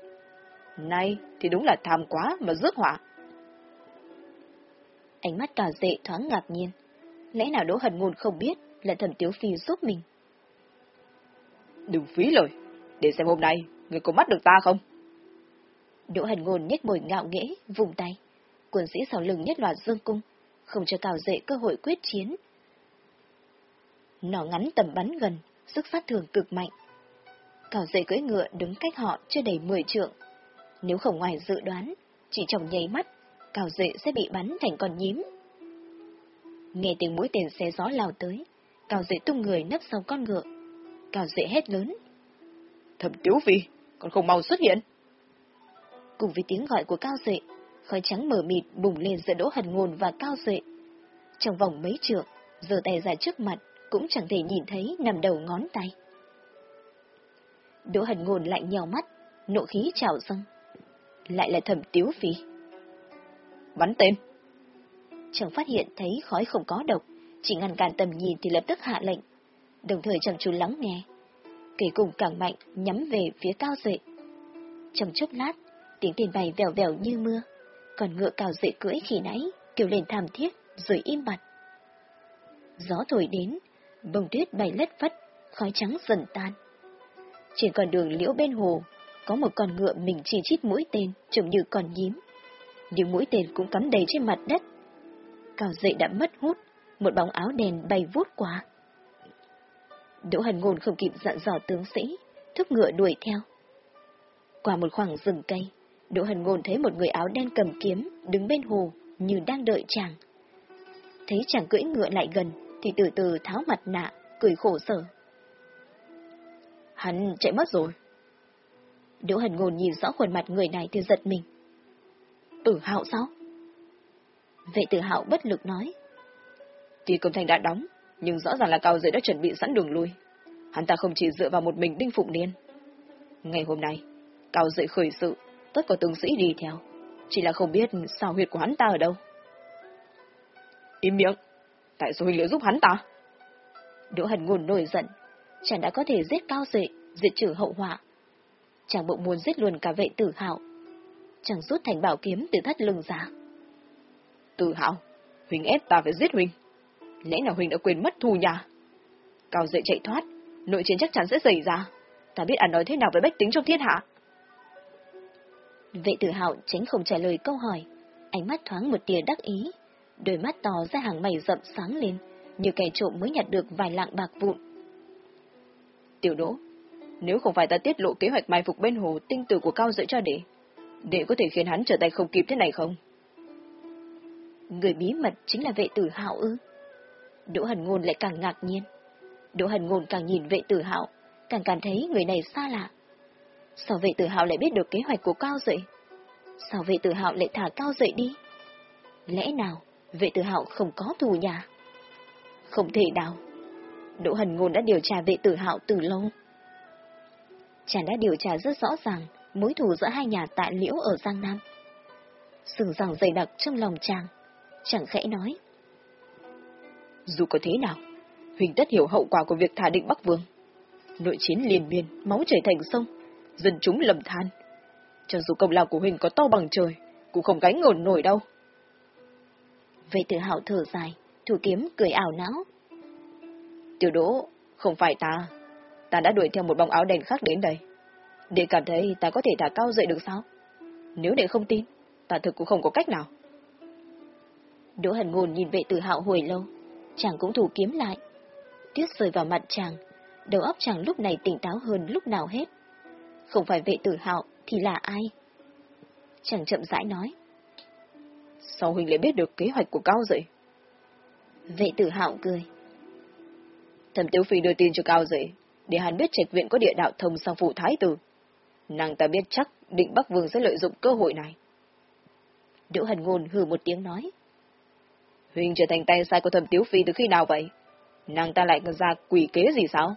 Nay thì đúng là tham quá mà rước họa. Ánh mắt cả dệ thoáng ngạc nhiên. Lẽ nào Đỗ Hần Ngôn không biết là thẩm tiếu phi giúp mình? Đừng phí lời, để xem hôm nay người có mắt được ta không? Đỗ Hành Ngôn nhếch môi ngạo nghễ, vùng tay. Quân sĩ sau lưng nhất loạt dương cung, không cho cào dệ cơ hội quyết chiến. Nó ngắn tầm bắn gần, sức sát thường cực mạnh. Cào dệ cưỡi ngựa đứng cách họ chưa đầy 10 trượng. Nếu không ngoài dự đoán, chỉ trong nháy mắt, cào dệ sẽ bị bắn thành con nhím. Nghe tiếng mũi tên xe gió lao tới, cào dệ tung người nấp sau con ngựa. Cào dệ hét lớn. Thẩm tiếu phi, còn không mau xuất hiện. Cùng với tiếng gọi của cao dệ, khói trắng mờ mịt bùng lên giữa đỗ hần ngôn và cao dệ. Trong vòng mấy trượng, giơ tay ra trước mặt, cũng chẳng thể nhìn thấy nằm đầu ngón tay. Đỗ hần ngôn lại nhèo mắt, nộ khí trào dâng. Lại là thẩm tiếu phi. Bắn tên. Chẳng phát hiện thấy khói không có độc, chỉ ngăn cản tầm nhìn thì lập tức hạ lệnh, đồng thời chăm chú lắng nghe. Kể cùng càng mạnh nhắm về phía cao dệ. Trong chốc lát, tiếng tiền bay vèo vèo như mưa, còn ngựa cao dậy cưỡi khi nãy, kêu lên thảm thiết, rồi im bặt. Gió thổi đến, bông tuyết bay lất phất, khói trắng dần tan. Trên con đường liễu bên hồ, có một con ngựa mình chỉ chít mũi tên, trông như con nhím. Những mũi tên cũng cắm đầy trên mặt đất. Cao dậy đã mất hút, một bóng áo đèn bay vút qua. Đỗ Hần Ngôn không kịp dặn dò tướng sĩ, thúc ngựa đuổi theo. Qua một khoảng rừng cây, Đỗ Hần Ngôn thấy một người áo đen cầm kiếm, đứng bên hồ, như đang đợi chàng. Thấy chàng cưỡi ngựa lại gần, thì từ từ tháo mặt nạ, cười khổ sở. Hắn chạy mất rồi. Đỗ Hần Ngôn nhìn rõ khuôn mặt người này thì giật mình. Tử hạo sao? Vệ tử hạo bất lực nói. Tuy công thành đã đóng, nhưng rõ ràng là cao giới đã chuẩn bị sẵn đường lui. Hắn ta không chỉ dựa vào một mình Đinh Phụng Niên. Ngày hôm nay, cao dậy khởi sự, tất có tướng sĩ đi theo. Chỉ là không biết sao huyệt của hắn ta ở đâu. Im miệng! Tại sao huynh lại giúp hắn ta? Đỗ Hần Ngôn nổi giận. Chàng đã có thể giết cao dậy, diệt trừ hậu họa. Chàng bụng muốn giết luôn cả vệ tử hạo. Chàng rút thành bảo kiếm từ thắt lưng ra. Tử hạo, huynh ép ta phải giết huynh. Lẽ nào huynh đã quên mất thù nhà? Cao dậy chạy thoát, nội chiến chắc chắn sẽ xảy ra. Ta biết ăn nói thế nào với bách tính trong thiên hạ. Vệ tử hạo tránh không trả lời câu hỏi, ánh mắt thoáng một tia đắc ý, đôi mắt to ra hàng mày rậm sáng lên, như kẻ trộm mới nhặt được vài lạng bạc vụn. Tiểu đỗ, nếu không phải ta tiết lộ kế hoạch mai phục bên hồ tinh tử của cao dễ cho đệ, đệ có thể khiến hắn trở tay không kịp thế này không? Người bí mật chính là vệ tử hạo ư? Đỗ Hần Ngôn lại càng ngạc nhiên. Đỗ Hần Ngôn càng nhìn vệ tử hạo, càng cảm thấy người này xa lạ. Sao vệ tử hạo lại biết được kế hoạch của Cao Dậy? Sao vệ tử hạo lại thả Cao Dậy đi? Lẽ nào vệ tử hạo không có thù nhà? Không thể nào. Đỗ Hần Ngôn đã điều tra vệ tử hạo từ lâu. Chàng đã điều tra rất rõ ràng mối thù giữa hai nhà tại liễu ở Giang Nam. Sừng rằng dày đặc trong lòng chàng, chàng khẽ nói. Dù có thế nào, Huỳnh tất hiểu hậu quả của việc thả định Bắc Vương. Nội chiến liền miên, máu chảy thành sông, dân chúng lầm than. Cho dù công lao của Huỳnh có to bằng trời, cũng không gánh ngổn nổi đâu. Vệ tử hạo thở dài, thủ kiếm cười ảo não. Tiểu đỗ, không phải ta. Ta đã đuổi theo một bóng áo đen khác đến đây. Để cảm thấy ta có thể thả cao dậy được sao? Nếu để không tin, ta thực cũng không có cách nào. Đỗ hần ngôn nhìn vệ tử hạo hồi lâu, chàng cũng thủ kiếm lại. Tuyết rơi vào mặt chàng, đầu óc chàng lúc này tỉnh táo hơn lúc nào hết. Không phải vệ tử hạo thì là ai? Chàng chậm rãi nói. Sao huynh lại biết được kế hoạch của Cao Dậy? Vệ tử hạo cười. Thẩm Tiếu Phi đưa tin cho Cao Dậy, để hắn biết trạch viện có địa đạo thông sang phụ thái tử. Nàng ta biết chắc định Bắc Vương sẽ lợi dụng cơ hội này. Đỗ Hần Ngôn hừ một tiếng nói. Huynh trở thành tay sai của thẩm Tiếu Phi từ khi nào vậy? Nàng ta lại ra quỷ kế gì sao?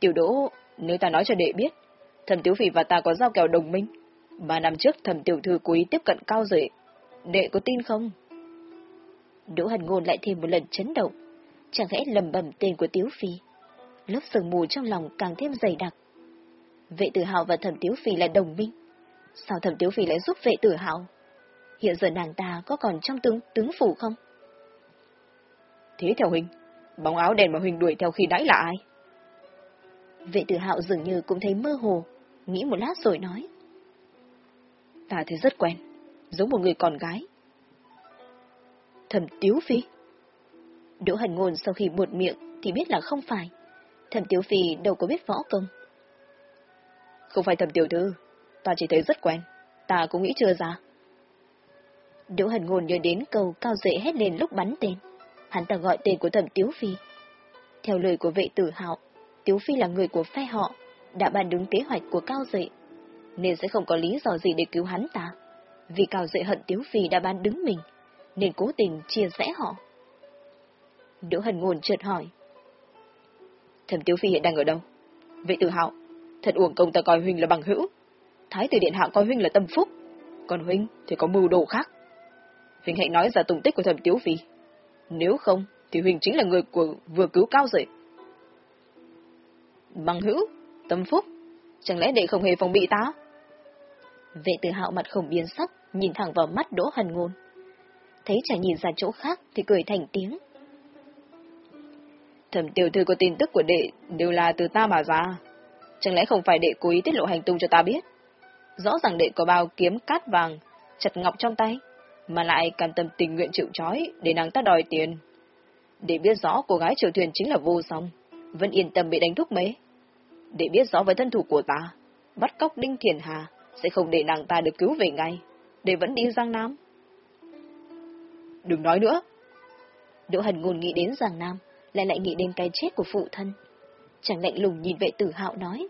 Tiểu Đỗ, nếu ta nói cho đệ biết, thẩm Tiếu Phi và ta có giao kèo đồng minh, mà năm trước thẩm tiểu thư quý tiếp cận cao dậy, đệ có tin không? Đỗ Hần Ngôn lại thêm một lần chấn động, chẳng lẽ lầm bầm tên của Tiếu Phi. Lớp sương mù trong lòng càng thêm dày đặc. Vệ tử hào và thẩm Tiếu Phi là đồng minh. Sao thẩm Tiếu Phi lại giúp vệ tử hào? Hiện giờ nàng ta có còn trong tướng tướng phủ không? Thế theo Huynh, bóng áo đèn mà Huynh đuổi theo khi nãy là ai? Vệ tử hạo dường như cũng thấy mơ hồ, nghĩ một lát rồi nói. Ta thấy rất quen, giống một người con gái. Thẩm Tiếu Phi? Đỗ Hần Ngôn sau khi buột miệng thì biết là không phải. Thẩm Tiếu Phi đâu có biết võ công. Không phải thẩm tiểu thư, ta chỉ thấy rất quen, ta cũng nghĩ chưa ra. Đỗ Hần Ngôn nhớ đến câu cao dậy hét lên lúc bắn tên. Hắn ta gọi tên của thẩm Tiếu Phi. Theo lời của vệ tử hạo, Tiếu Phi là người của phe họ, đã bàn đứng kế hoạch của cao dậy nên sẽ không có lý do gì để cứu hắn ta. Vì cao dậy hận Tiếu Phi đã bàn đứng mình, nên cố tình chia rẽ họ. Đỗ Hần Ngôn chợt hỏi. Thẩm Tiếu Phi hiện đang ở đâu? Vệ tử hạo, thật uổng công ta coi Huynh là bằng hữu. Thái tử Điện Hạ coi Huynh là tâm phúc, còn Huynh thì có mưu đồ khác. Huynh hãy nói ra tung tích của Thẩm Tiếu Phi. Nếu không, thì Huynh chính là người của vừa cứu cao dậy. Bằng hữu, tâm phúc, chẳng lẽ đệ không hề phòng bị ta? Vệ tử hạo mặt không biến sắc, nhìn thẳng vào mắt Đỗ Hần Ngôn. Thấy chàng nhìn ra chỗ khác thì cười thành tiếng. Thẩm tiểu thư có tin tức của đệ đều là từ ta mà ra. Chẳng lẽ không phải đệ cố ý tiết lộ hành tung cho ta biết? Rõ ràng đệ có bao kiếm cát vàng, chặt ngọc trong tay, mà lại cam tâm tình nguyện chịu trói để nàng ta đòi tiền. Để biết rõ cô gái triều thuyền chính là vô song, vẫn yên tâm bị đánh thúc mế. Để biết rõ với thân thủ của ta, bắt cóc Đinh Thiền Hà sẽ không để nàng ta được cứu về ngay, để vẫn đi Giang Nam. Đừng nói nữa. Đỗ Hần ngôn nghĩ đến Giang Nam, lại lại nghĩ đến cái chết của phụ thân. Chẳng lạnh lùng nhìn vệ tử hạo nói.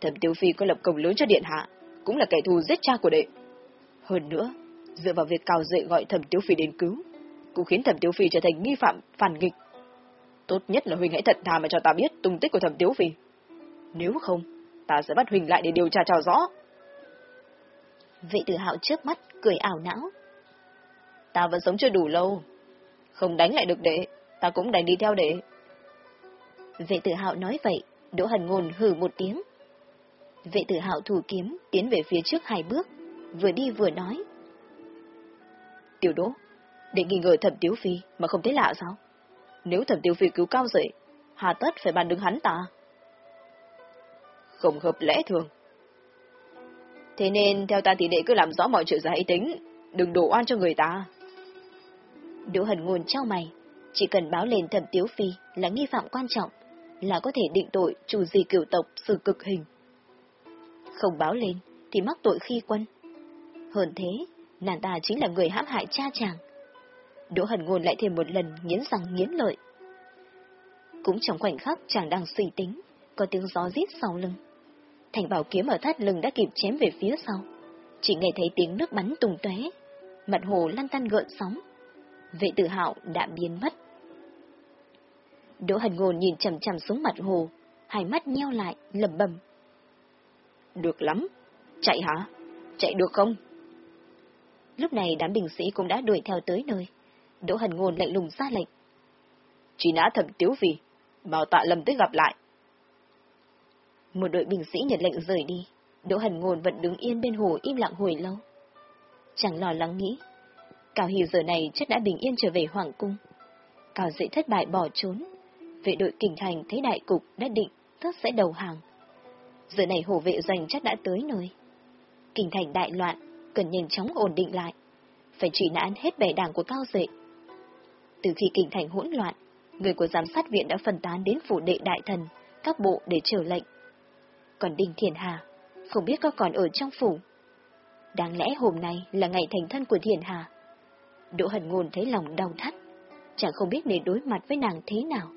Thẩm Tiêu Phi có lập công lớn cho Điện Hạ, cũng là kẻ thù giết cha của đệ. Hơn nữa, dựa vào việc cào dậy gọi Thẩm Tiêu Phi đến cứu, cũng khiến Thẩm Tiêu Phi trở thành nghi phạm phản nghịch. Tốt nhất là Huynh hãy thật thà mà cho ta biết tung tích của Thẩm Tiêu Phi. Nếu không, ta sẽ bắt Huynh lại để điều tra cho rõ. Vệ tử hạo trước mắt, cười ảo não. Ta vẫn sống chưa đủ lâu. Không đánh lại được đệ, ta cũng đành đi theo đệ. Vệ tử hạo nói vậy, Đỗ Hần Ngôn hừ một tiếng. Vệ tử hạo thủ kiếm, tiến về phía trước hai bước, vừa đi vừa nói. Tiểu Đỗ, để nghi ngờ thẩm Tiếu Phi mà không thấy lạ sao? Nếu thẩm Tiếu Phi cứu cao dậy, hà tất phải bàn đứng hắn ta. Không hợp lẽ thường. Thế nên, theo ta thì đệ cứ làm rõ mọi chuyện ra hãy tính, đừng đổ oan cho người ta. Đỗ Hần Ngôn trao mày, chỉ cần báo lên thẩm Tiếu Phi là nghi phạm quan trọng, là có thể định tội chủ gì cửu tộc xử cực hình. Không báo lên thì mắc tội khi quân. Hơn thế, nàng ta chính là người hãm hại cha chàng. Đỗ Hần Ngôn lại thêm một lần nghiến răng nghiến lợi. Cũng trong khoảnh khắc chàng đang suy tính, có tiếng gió rít sau lưng. Thành bảo kiếm ở thắt lưng đã kịp chém về phía sau. Chỉ nghe thấy tiếng nước bắn tung tóe, mặt hồ lăn tăn gợn sóng. Vệ tử hạo đã biến mất. Đỗ Hần Ngôn nhìn chầm chầm xuống mặt hồ, hai mắt nheo lại, lầm bầm. Được lắm. Chạy hả? Chạy được không? Lúc này đám binh sĩ cũng đã đuổi theo tới nơi. Đỗ Hần Ngôn lạnh lùng ra lệnh. Chỉ nã thẩm tiếu vì, bảo tạ lầm tới gặp lại. Một đội binh sĩ nhận lệnh rời đi, Đỗ Hần Ngôn vẫn đứng yên bên hồ im lặng hồi lâu. Chẳng lo lắng nghĩ, Cao Hy giờ này chắc đã bình yên trở về Hoàng Cung. Cao dễ thất bại bỏ trốn, vệ đội kinh thành thấy đại cục đã định, tất sẽ đầu hàng. Giờ này hồ vệ doanh chắc đã tới nơi. Kinh thành đại loạn, cần nhanh chóng ổn định lại. Phải truy nã hết bè đảng của Cao Dệ. Từ khi kinh thành hỗn loạn, người của giám sát viện đã phân tán đến phủ đệ đại thần, các bộ để chờ lệnh. Còn Đinh Thiền Hà, không biết có còn ở trong phủ. Đáng lẽ hôm nay là ngày thành thân của Thiền Hà. Đỗ Hận Ngôn thấy lòng đau thắt, chẳng không biết nên đối mặt với nàng thế nào.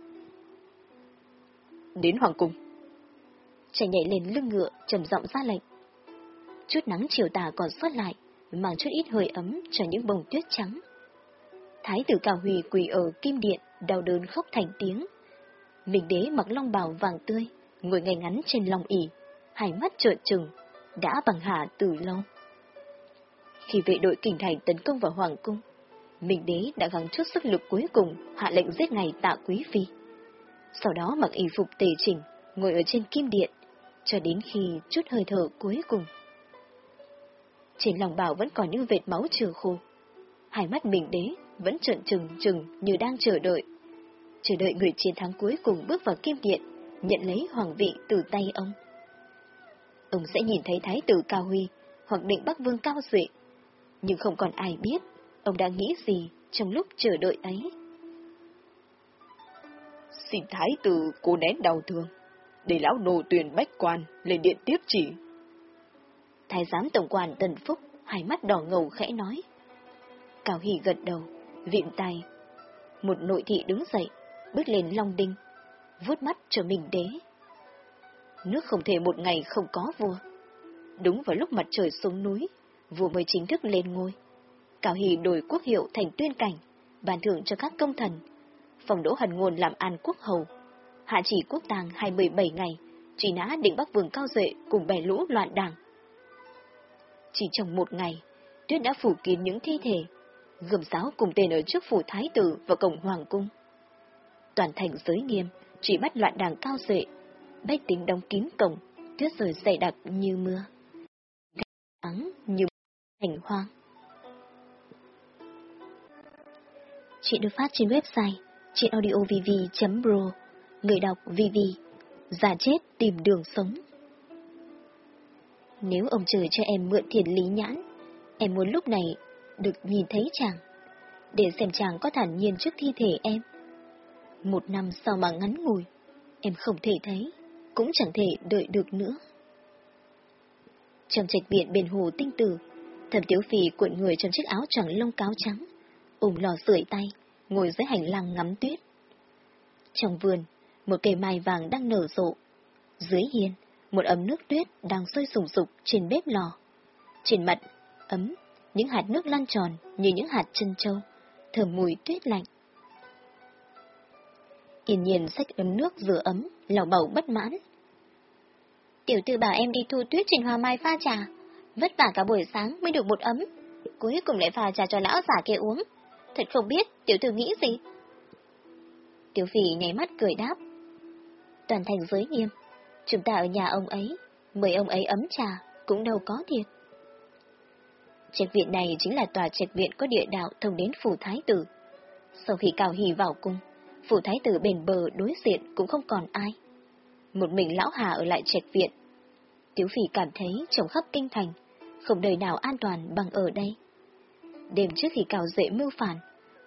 Đến Hoàng Cung. Chạy nhảy lên lưng ngựa, trầm giọng ra lệnh. Chút nắng chiều tà còn xuất lại, mang chút ít hơi ấm cho những bông tuyết trắng. Thái tử Cao Huy quỳ ở kim điện, đau đớn khóc thành tiếng. Mình đế mặc long bào vàng tươi, ngồi ngay ngắn trên lòng ỉ, hai mắt trợn trừng, đã bằng hạ từ lâu. Khi vệ đội kinh thành tấn công vào Hoàng Cung, Minh đế đã gắng chút sức lực cuối cùng hạ lệnh giết ngày tạ quý phi. Sau đó mặc y phục tề chỉnh, ngồi ở trên kim điện, cho đến khi chút hơi thở cuối cùng. Trên lòng bảo vẫn còn những vệt máu chưa khô. Hai mắt mình đế vẫn trợn trừng trừng như đang chờ đợi. Chờ đợi người chiến thắng cuối cùng bước vào kim điện, nhận lấy hoàng vị từ tay ông. Ông sẽ nhìn thấy thái tử Cao Huy hoặc định Bắc Vương Cao Duệ, nhưng không còn ai biết ông đang nghĩ gì trong lúc chờ đợi ấy. Xin thái tử cố nén đau thương, để lão nô tuyển bách quan lên điện tiếp chỉ. Thái giám tổng quản Tần Phúc, hai mắt đỏ ngầu khẽ nói. Cao Hỷ gật đầu, vịn tay. Một nội thị đứng dậy, bước lên Long Đinh, vuốt mắt cho mình đế. Nước không thể một ngày không có vua. Đúng vào lúc mặt trời xuống núi, vua mới chính thức lên ngôi. Cao Hỷ đổi quốc hiệu thành tuyên cảnh, bàn thưởng cho các công thần. Phòng đỗ hần ngôn làm an quốc hầu. Hạ chỉ quốc tàng 27 ngày, truy nã định bắc vương cao dệ cùng bè lũ loạn đảng. Chỉ trong một ngày, tuyết đã phủ kín những thi thể, gầm giáo cùng tên ở trước phủ thái tử và cổng hoàng cung. Toàn thành giới nghiêm, chỉ bắt loạn đảng cao dệ, bách tính đóng kín cổng, tuyết rơi dày đặc như mưa. Trắng như thành hoang. Chuyện được phát trên website chuyệnaudiovv.pro Người đọc VV Giả chết tìm đường sống nếu ông trời cho em mượn thiền lý nhãn, em muốn lúc này được nhìn thấy chàng, để xem chàng có thản nhiên trước thi thể em. Một năm sau mà ngắn ngủi, em không thể thấy, cũng chẳng thể đợi được nữa. Trong trạch viện bên hồ tinh tử, thẩm tiếu phì cuộn người trong chiếc áo choàng lông cáo trắng, ủng lò sưởi tay, ngồi dưới hành lang ngắm tuyết. Trong vườn, một cây mai vàng đang nở rộ. Dưới hiên, một ấm nước tuyết đang sôi sùng sục trên bếp lò. Trên mặt, ấm, những hạt nước lăn tròn như những hạt chân trâu, thơm mùi tuyết lạnh. Yên nhiên sách ấm nước vừa ấm, lòng bầu bất mãn. Tiểu tư bảo em đi thu tuyết trên hoa mai pha trà, vất vả cả buổi sáng mới được một ấm, cuối cùng lại pha trà cho lão giả kia uống. Thật không biết tiểu tư nghĩ gì. Tiểu phỉ nháy mắt cười đáp. Toàn thành giới nghiêm, chúng ta ở nhà ông ấy, mời ông ấy ấm trà, cũng đâu có thiệt. Trạch viện này chính là tòa trạch viện có địa đạo thông đến phủ thái tử. Sau khi Cao Hì vào cung, phủ thái tử bền bờ đối diện cũng không còn ai. Một mình lão Hà ở lại trạch viện. Tiếu phỉ cảm thấy trồng khắp kinh thành, không đời nào an toàn bằng ở đây. Đêm trước khi Cao Dệ mưu phản,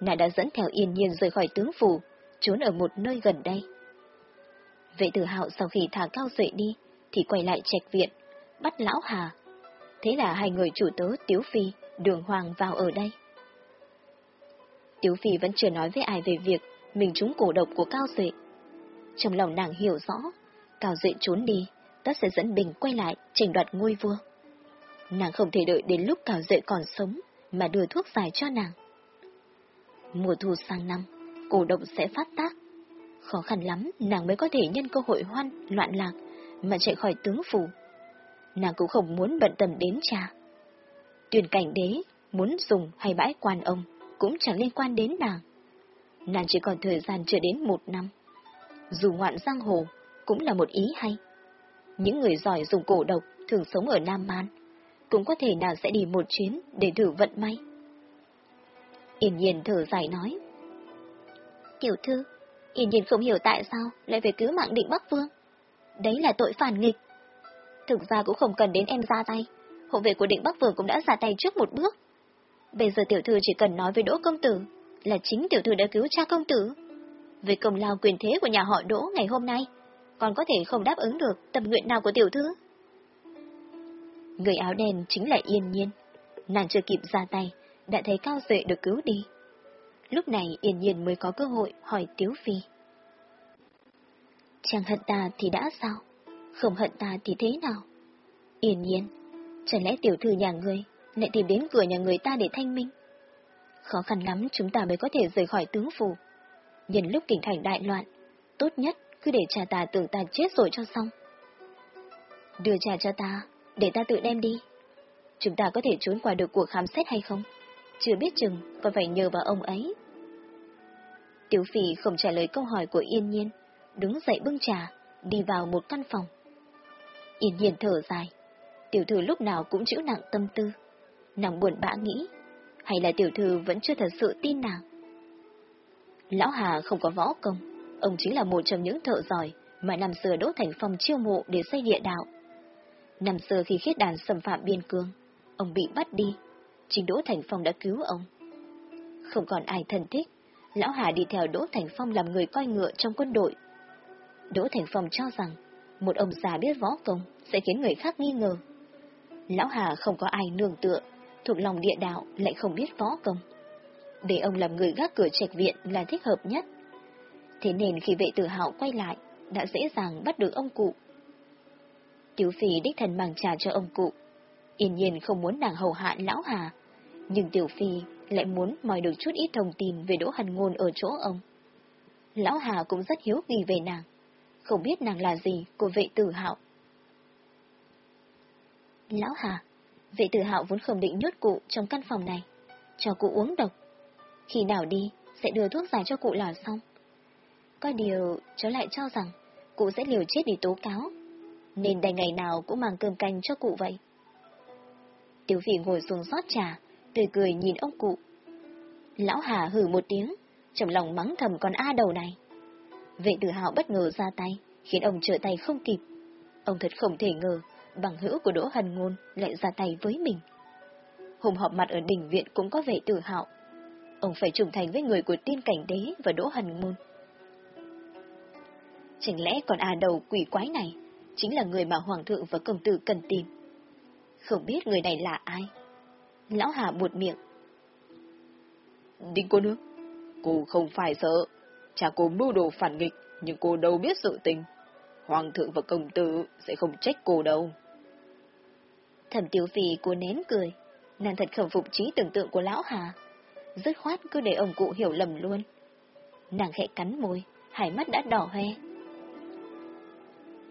nàng đã dẫn theo yên nhiên rời khỏi tướng phủ, trốn ở một nơi gần đây. Vệ tử hạo sau khi thả Cao dậy đi, thì quay lại trạch viện, bắt lão Hà. Thế là hai người chủ tớ Tiếu Phi, Đường Hoàng vào ở đây. Tiếu Phi vẫn chưa nói với ai về việc mình trúng cổ độc của Cao dậy. Trong lòng nàng hiểu rõ, Cao dậy trốn đi, tất sẽ dẫn Bình quay lại, tranh đoạt ngôi vua. Nàng không thể đợi đến lúc Cao dậy còn sống, mà đưa thuốc giải cho nàng. Mùa thu sang năm, cổ độc sẽ phát tác. Khó khăn lắm, nàng mới có thể nhân cơ hội hoan, loạn lạc, mà chạy khỏi tướng phủ. Nàng cũng không muốn bận tâm đến cha. Tuyển cảnh đế, muốn dùng hay bãi quan ông, cũng chẳng liên quan đến nàng. Nàng chỉ còn thời gian chưa đến một năm. Dù ngoạn giang hồ, cũng là một ý hay. Những người giỏi dùng cổ độc thường sống ở Nam Man, cũng có thể nàng sẽ đi một chuyến để thử vận may. Yên nhiên thở dài nói. Tiểu thư, Yên nhiên không hiểu tại sao lại phải cứu mạng định Bắc Vương. Đấy là tội phản nghịch. Thực ra cũng không cần đến em ra tay, hộ vệ của định Bắc Vương cũng đã ra tay trước một bước. Bây giờ tiểu thư chỉ cần nói với Đỗ Công Tử là chính tiểu thư đã cứu cha công tử. Về công lao quyền thế của nhà họ Đỗ ngày hôm nay, còn có thể không đáp ứng được tâm nguyện nào của tiểu thư. Người áo đen chính là Yên Nhiên. Nàng chưa kịp ra tay, đã thấy Cao Duệ được cứu đi. Lúc này Yên Nhiên mới có cơ hội hỏi Tiếu Phi. Chàng hận ta thì đã sao? Không hận ta thì thế nào? Yên Nhiên, chẳng lẽ tiểu thư nhà ngươi lại tìm đến cửa nhà người ta để thanh minh? Khó khăn lắm chúng ta mới có thể rời khỏi tướng phủ. Nhân lúc kinh thành đại loạn, tốt nhất cứ để cha ta tưởng ta chết rồi cho xong. Đưa trà cho ta, để ta tự đem đi. Chúng ta có thể trốn qua được cuộc khám xét hay không? Chưa biết chừng, còn phải nhờ vào ông ấy. Tiểu phỉ không trả lời câu hỏi của Yên Nhiên, đứng dậy bưng trà, đi vào một căn phòng. Yên Nhiên thở dài, tiểu thư lúc nào cũng chịu nặng tâm tư. Nàng buồn bã nghĩ, hay là tiểu thư vẫn chưa thật sự tin nàng? Lão Hà không có võ công, ông chính là một trong những thợ giỏi mà năm xưa Đỗ Thành Phong chiêu mộ để xây địa đạo. Năm xưa khi khiết đàn xâm phạm biên cương, ông bị bắt đi, chính Đỗ Thành Phong đã cứu ông. Không còn ai thân thích, Lão Hà đi theo Đỗ Thành Phong làm người coi ngựa trong quân đội. Đỗ Thành Phong cho rằng, một ông già biết võ công sẽ khiến người khác nghi ngờ. Lão Hà không có ai nương tựa, thuộc lòng địa đạo lại không biết võ công. Để ông làm người gác cửa trạch viện là thích hợp nhất. Thế nên khi vệ tử hạo quay lại, đã dễ dàng bắt được ông cụ. Tiếu Phi đích thần mang trà cho ông cụ. Yên nhiên không muốn nàng hầu hạ lão Hà, nhưng Tiểu Phi lại muốn mời được chút ít thông tin về Đỗ Hàn Ngôn ở chỗ ông. Lão Hà cũng rất hiếu kỳ về nàng, không biết nàng là gì của vệ tử hạo. Lão Hà, vệ tử hạo vốn không định nhốt cụ trong căn phòng này, cho cụ uống độc. Khi nào đi, sẽ đưa thuốc giải cho cụ là xong. Có điều, cháu lại cho rằng, cụ sẽ liều chết để tố cáo, nên đành ngày nào cũng mang cơm canh cho cụ vậy. Tiểu vị ngồi xuống rót trà, tươi cười nhìn ông cụ. Lão Hà hử một tiếng, trong lòng mắng thầm con A đầu này. Vệ tử hào bất ngờ ra tay, khiến ông trở tay không kịp. Ông thật không thể ngờ, bằng hữu của Đỗ Hần Ngôn lại ra tay với mình. Hôm họp mặt ở đỉnh viện cũng có vệ tử hạo. Ông phải trùng thành với người của tiên cảnh đế và Đỗ Hần Ngôn. Chẳng lẽ còn A đầu quỷ quái này chính là người mà Hoàng thượng và công tử cần tìm? Không biết người này là ai? Lão Hà buột miệng. Đinh cô nương, cô không phải sợ. Cha cô mưu đồ phản nghịch, nhưng cô đâu biết sự tình. Hoàng thượng và công tử sẽ không trách cô đâu. Thẩm tiểu phi cô nén cười, nàng thật khẩu phục trí tưởng tượng của lão Hà. Dứt khoát cứ để ông cụ hiểu lầm luôn. Nàng khẽ cắn môi, hai mắt đã đỏ hoe.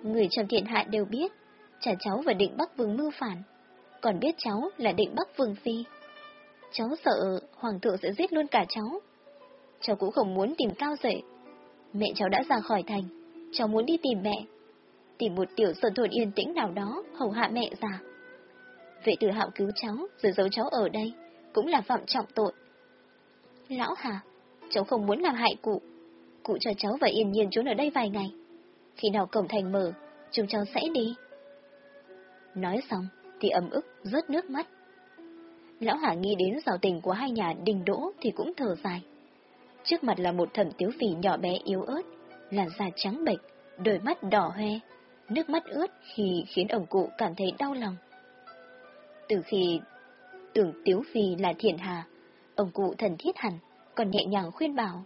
Người trong thiện hạ đều biết, cha cháu và định Bắc Vương mưu phản, còn biết cháu là định Bắc Vương Phi. Cháu sợ Hoàng thượng sẽ giết luôn cả cháu. Cháu cũng không muốn tìm cao dậy. Mẹ cháu đã ra khỏi thành, cháu muốn đi tìm mẹ. Tìm một tiểu sơn thôn yên tĩnh nào đó, hầu hạ mẹ già. Vệ tử hạo cứu cháu, rồi giấu cháu ở đây, cũng là phạm trọng tội. Lão Hà, cháu không muốn làm hại cụ. Cụ cho cháu và yên nhiên trốn ở đây vài ngày. Khi nào cổng thành mở, chúng cháu sẽ đi. Nói xong, thì ấm ức, rớt nước mắt. Lão Hà nghĩ đến giao tình của hai nhà đình đỗ thì cũng thở dài. Trước mặt là một thẩm tiếu phỉ nhỏ bé yếu ớt, làn da trắng bệch, đôi mắt đỏ hoe, nước mắt ướt khi khiến ông cụ cảm thấy đau lòng. Từ khi tưởng tiếu phi là thiện hà, ông cụ thần thiết hẳn, còn nhẹ nhàng khuyên bảo.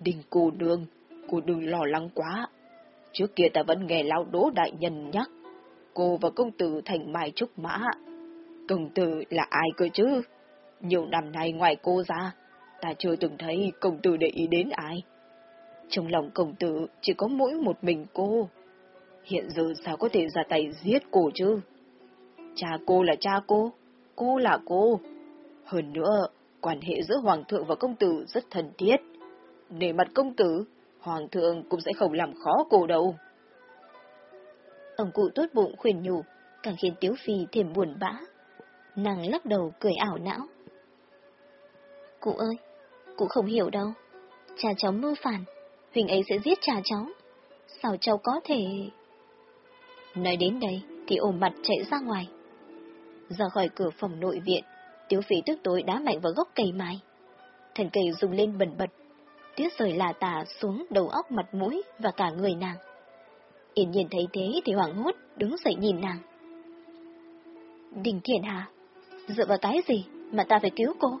Đình cô nương, cô đừng lo lắng quá. Trước kia ta vẫn nghe lão đố đại nhân nhắc, cô và công tử thành mai trúc mã. Công tử là ai cơ chứ? Nhiều năm nay ngoài cô ra, ta chưa từng thấy công tử để ý đến ai. Trong lòng công tử chỉ có mỗi một mình cô. Hiện giờ sao có thể ra tay giết cô chứ? Cha cô là cha cô, cô là cô. Hơn nữa, quan hệ giữa hoàng thượng và công tử rất thân thiết. để mặt công tử, hoàng thượng cũng sẽ không làm khó cô đâu. Ông cụ tốt bụng khuyên nhủ, càng khiến Tiếu Phi thêm buồn bã. Nàng lắc đầu cười ảo não. Cụ ơi, cụ không hiểu đâu. Cha cháu mưu phản, Huỳnh ấy sẽ giết cha cháu. Sao cháu có thể... Nói đến đây thì ôm mặt chạy ra ngoài. Ra khỏi cửa phòng nội viện, Tiếu Phi tức tối đá mạnh vào gốc cây mai. Thần cây rung lên bần bật. tuyết rời là tả xuống đầu óc mặt mũi và cả người nàng. Yên nhiên thấy thế thì hoảng hốt, đứng dậy nhìn nàng. Đình thiền Hà, dựa vào cái gì mà ta phải cứu cô?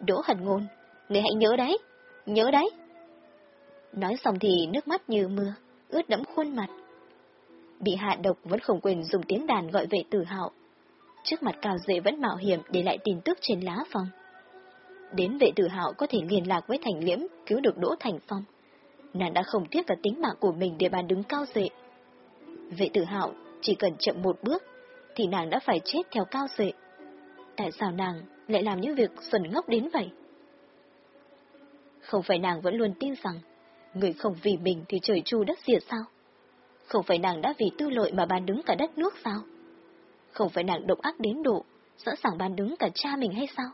Đỗ hận ngôn, người hãy nhớ đấy, nhớ đấy. Nói xong thì nước mắt như mưa, ướt đẫm khuôn mặt. Bị hạ độc vẫn không quên dùng tiếng đàn gọi vệ tử hạo. Trước mặt cao dệ vẫn mạo hiểm để lại tin tức trên lá phong. Đến vệ tử hạo có thể liên lạc với thành liễm cứu được Đỗ Thành Phong. Nàng đã không tiếc cả tính mạng của mình để bàn đứng cao dệ. Vệ tử hạo chỉ cần chậm một bước thì nàng đã phải chết theo cao dệ. Tại sao nàng lại làm những việc xuẩn ngốc đến vậy? Không phải nàng vẫn luôn tin rằng người không vì mình thì trời chu đất diệt sao? Không phải nàng đã vì tư lợi mà bàn đứng cả đất nước sao? Không phải nàng độc ác đến độ, sẵn sàng bàn đứng cả cha mình hay sao?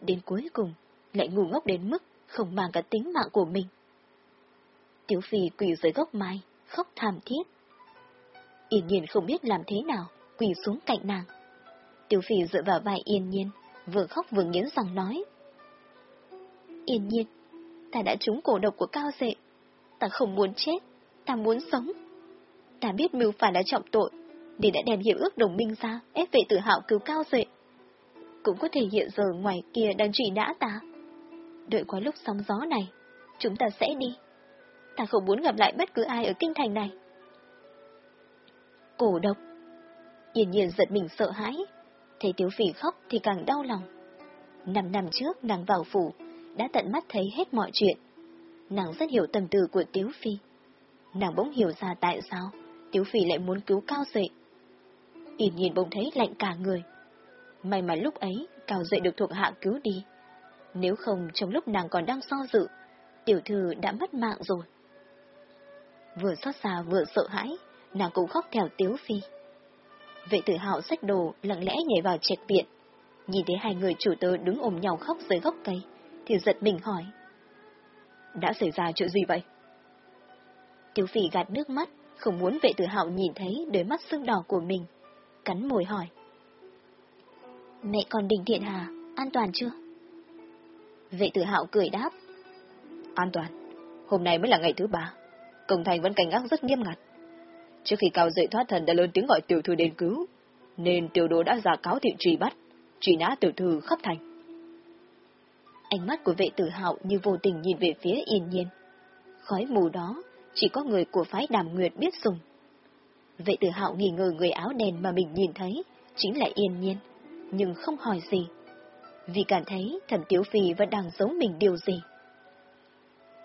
Đến cuối cùng, lại ngu ngốc đến mức không mang cả tính mạng của mình. Tiểu Phi quỳ dưới gốc mai, khóc thảm thiết. Yên nhiên không biết làm thế nào, quỳ xuống cạnh nàng. Tiểu Phi dựa vào vai Yên nhiên, vừa khóc vừa nghiến răng nói. Yên nhiên, ta đã trúng cổ độc của cao dệ. Ta không muốn chết, ta muốn sống. Ta biết mưu phản đã trọng tội, nên đã đem hiệp ước đồng minh ra, ép vệ tự hạo cứu cao dệ. Cũng có thể hiện giờ ngoài kia đang truy nã ta. Đợi qua lúc sóng gió này, chúng ta sẽ đi. Ta không muốn gặp lại bất cứ ai ở kinh thành này. Cổ độc. Yên nhiên giật mình sợ hãi, thấy Tiếu Phỉ khóc thì càng đau lòng. Năm năm trước nàng vào phủ, đã tận mắt thấy hết mọi chuyện. Nàng rất hiểu tâm tư của Tiếu Phi. Nàng bỗng hiểu ra tại sao Tiếu Phi lại muốn cứu Cao dậy. Yên nhiên bỗng thấy lạnh cả người. May mà lúc ấy Cao dậy được thuộc hạ cứu đi. Nếu không trong lúc nàng còn đang so dự, tiểu thư đã mất mạng rồi. Vừa xót xa vừa sợ hãi, nàng cũng khóc theo Tiếu Phi. Vệ tử hạo xách đồ lặng lẽ nhảy vào trạch viện. Nhìn thấy hai người chủ tớ đứng ôm nhau khóc dưới gốc cây, thì giật mình hỏi. Đã xảy ra chuyện gì vậy? Tiếu Phi gạt nước mắt, không muốn vệ tử hạo nhìn thấy đôi mắt sưng đỏ của mình. Cắn môi hỏi. Mẹ con Đình Thiện Hà, an toàn chưa? Vệ tử hạo cười đáp. An toàn. Hôm nay mới là ngày thứ ba. Công thành vẫn cảnh ác rất nghiêm ngặt. Trước khi cao dậy thoát thần đã lớn tiếng gọi tiểu thư đến cứu, nên tiểu đồ đã giả cáo thị truy bắt, truy nã tiểu thư khắp thành. Ánh mắt của vệ tử hạo như vô tình nhìn về phía yên nhiên. Khói mù đó, chỉ có người của phái đàm nguyệt biết dùng. Vệ tử hạo nghi ngờ người áo đèn mà mình nhìn thấy, chính là yên nhiên, nhưng không hỏi gì. Vì cảm thấy thẩm tiếu phi vẫn đang giấu mình điều gì.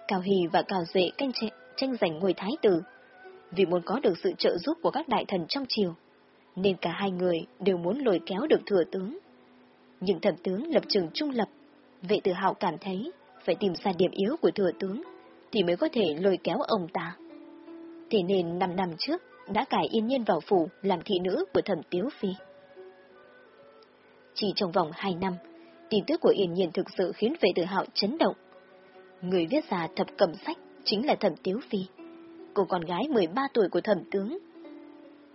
Cao Hì và Cao Dệ canh tranh, tranh giành ngôi thái tử, vì muốn có được sự trợ giúp của các đại thần trong triều, nên cả hai người đều muốn lôi kéo được thừa tướng. Nhưng thẩm tướng lập trường trung lập, vệ tử hạo cảm thấy phải tìm ra điểm yếu của thừa tướng, thì mới có thể lôi kéo ông ta. Thế nên năm năm trước, đã cải yên nhiên vào phủ làm thị nữ của thẩm tiếu phi. Chỉ trong vòng hai năm, tin tức của yên nhiên thực sự khiến vệ tử hạo chấn động. Người viết ra thập cầm sách chính là thẩm tiếu phi cô con gái 13 tuổi của thẩm tướng.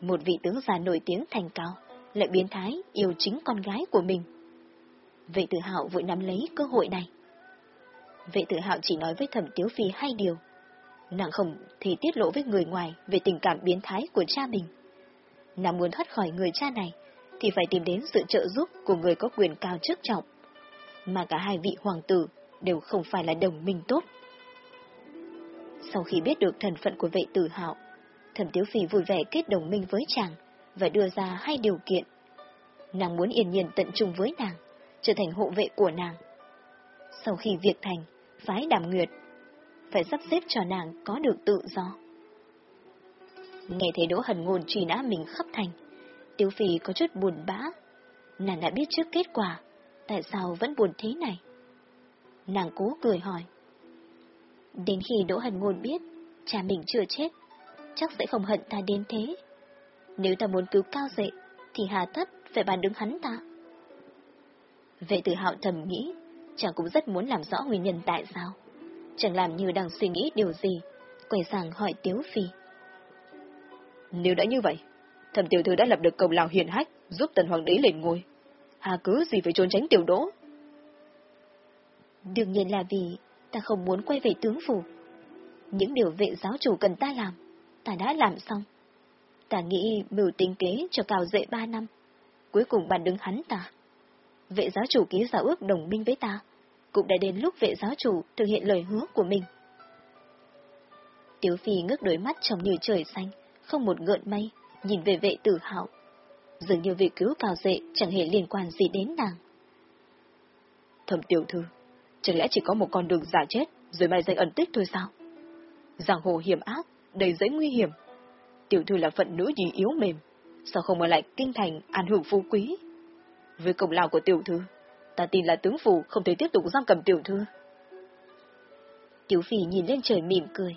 Một vị tướng già nổi tiếng thành cao, lại biến thái yêu chính con gái của mình. Vệ tử hạo vội nắm lấy cơ hội này. Vệ tử hạo chỉ nói với thẩm tiếu phi hai điều. Nàng không thì tiết lộ với người ngoài về tình cảm biến thái của cha mình. Nàng muốn thoát khỏi người cha này, thì phải tìm đến sự trợ giúp của người có quyền cao chức trọng. Mà cả hai vị hoàng tử đều không phải là đồng minh tốt. Sau khi biết được thần phận của vệ tử hạo, thẩm tiếu phi vui vẻ kết đồng minh với chàng và đưa ra hai điều kiện. Nàng muốn yên nhiên tận trung với nàng, trở thành hộ vệ của nàng. Sau khi việc thành, phái đàm nguyệt, phải sắp xếp cho nàng có được tự do. Nghe thấy Đỗ Hần Ngôn truy nã mình khắp thành, Tiếu Phi có chút buồn bã. Nàng đã biết trước kết quả, tại sao vẫn buồn thế này? Nàng cố cười hỏi. Đến khi Đỗ Hần Ngôn biết, cha mình chưa chết, chắc sẽ không hận ta đến thế. Nếu ta muốn cứu cao dậy, thì hà tất phải bàn đứng hắn ta. Vệ tử hạo thầm nghĩ, chàng cũng rất muốn làm rõ nguyên nhân tại sao. Chẳng làm như đang suy nghĩ điều gì, quay sang hỏi Tiếu Phi. Nếu đã như vậy, thầm tiểu thư đã lập được công lao hiền hách, giúp tần hoàng đế lên ngôi. Hà cứ gì phải trốn tránh tiểu đỗ? Đương nhiên là vì ta không muốn quay về tướng phủ. Những điều vệ giáo chủ cần ta làm, ta đã làm xong. Ta nghĩ mưu tính kế cho cao dậy ba năm, cuối cùng bàn đứng hắn ta. Vệ giáo chủ ký giao ước đồng minh với ta, cũng đã đến lúc vệ giáo chủ thực hiện lời hứa của mình. Tiếu Phi ngước đôi mắt trong như trời xanh, không một gợn mây, nhìn về vệ tử hạo. Dường như việc cứu cao dệ chẳng hề liên quan gì đến nàng. Thầm tiểu thư, chẳng lẽ chỉ có một con đường giả chết rồi mai danh ẩn tích thôi sao? Giang hồ hiểm ác, đầy giấy nguy hiểm. Tiểu thư là phận nữ gì yếu mềm, sao không ở lại kinh thành an hưởng phú quý? Với công lao của tiểu thư, ta tin là tướng phủ không thể tiếp tục giam cầm tiểu thư. Tiểu phỉ nhìn lên trời mỉm cười.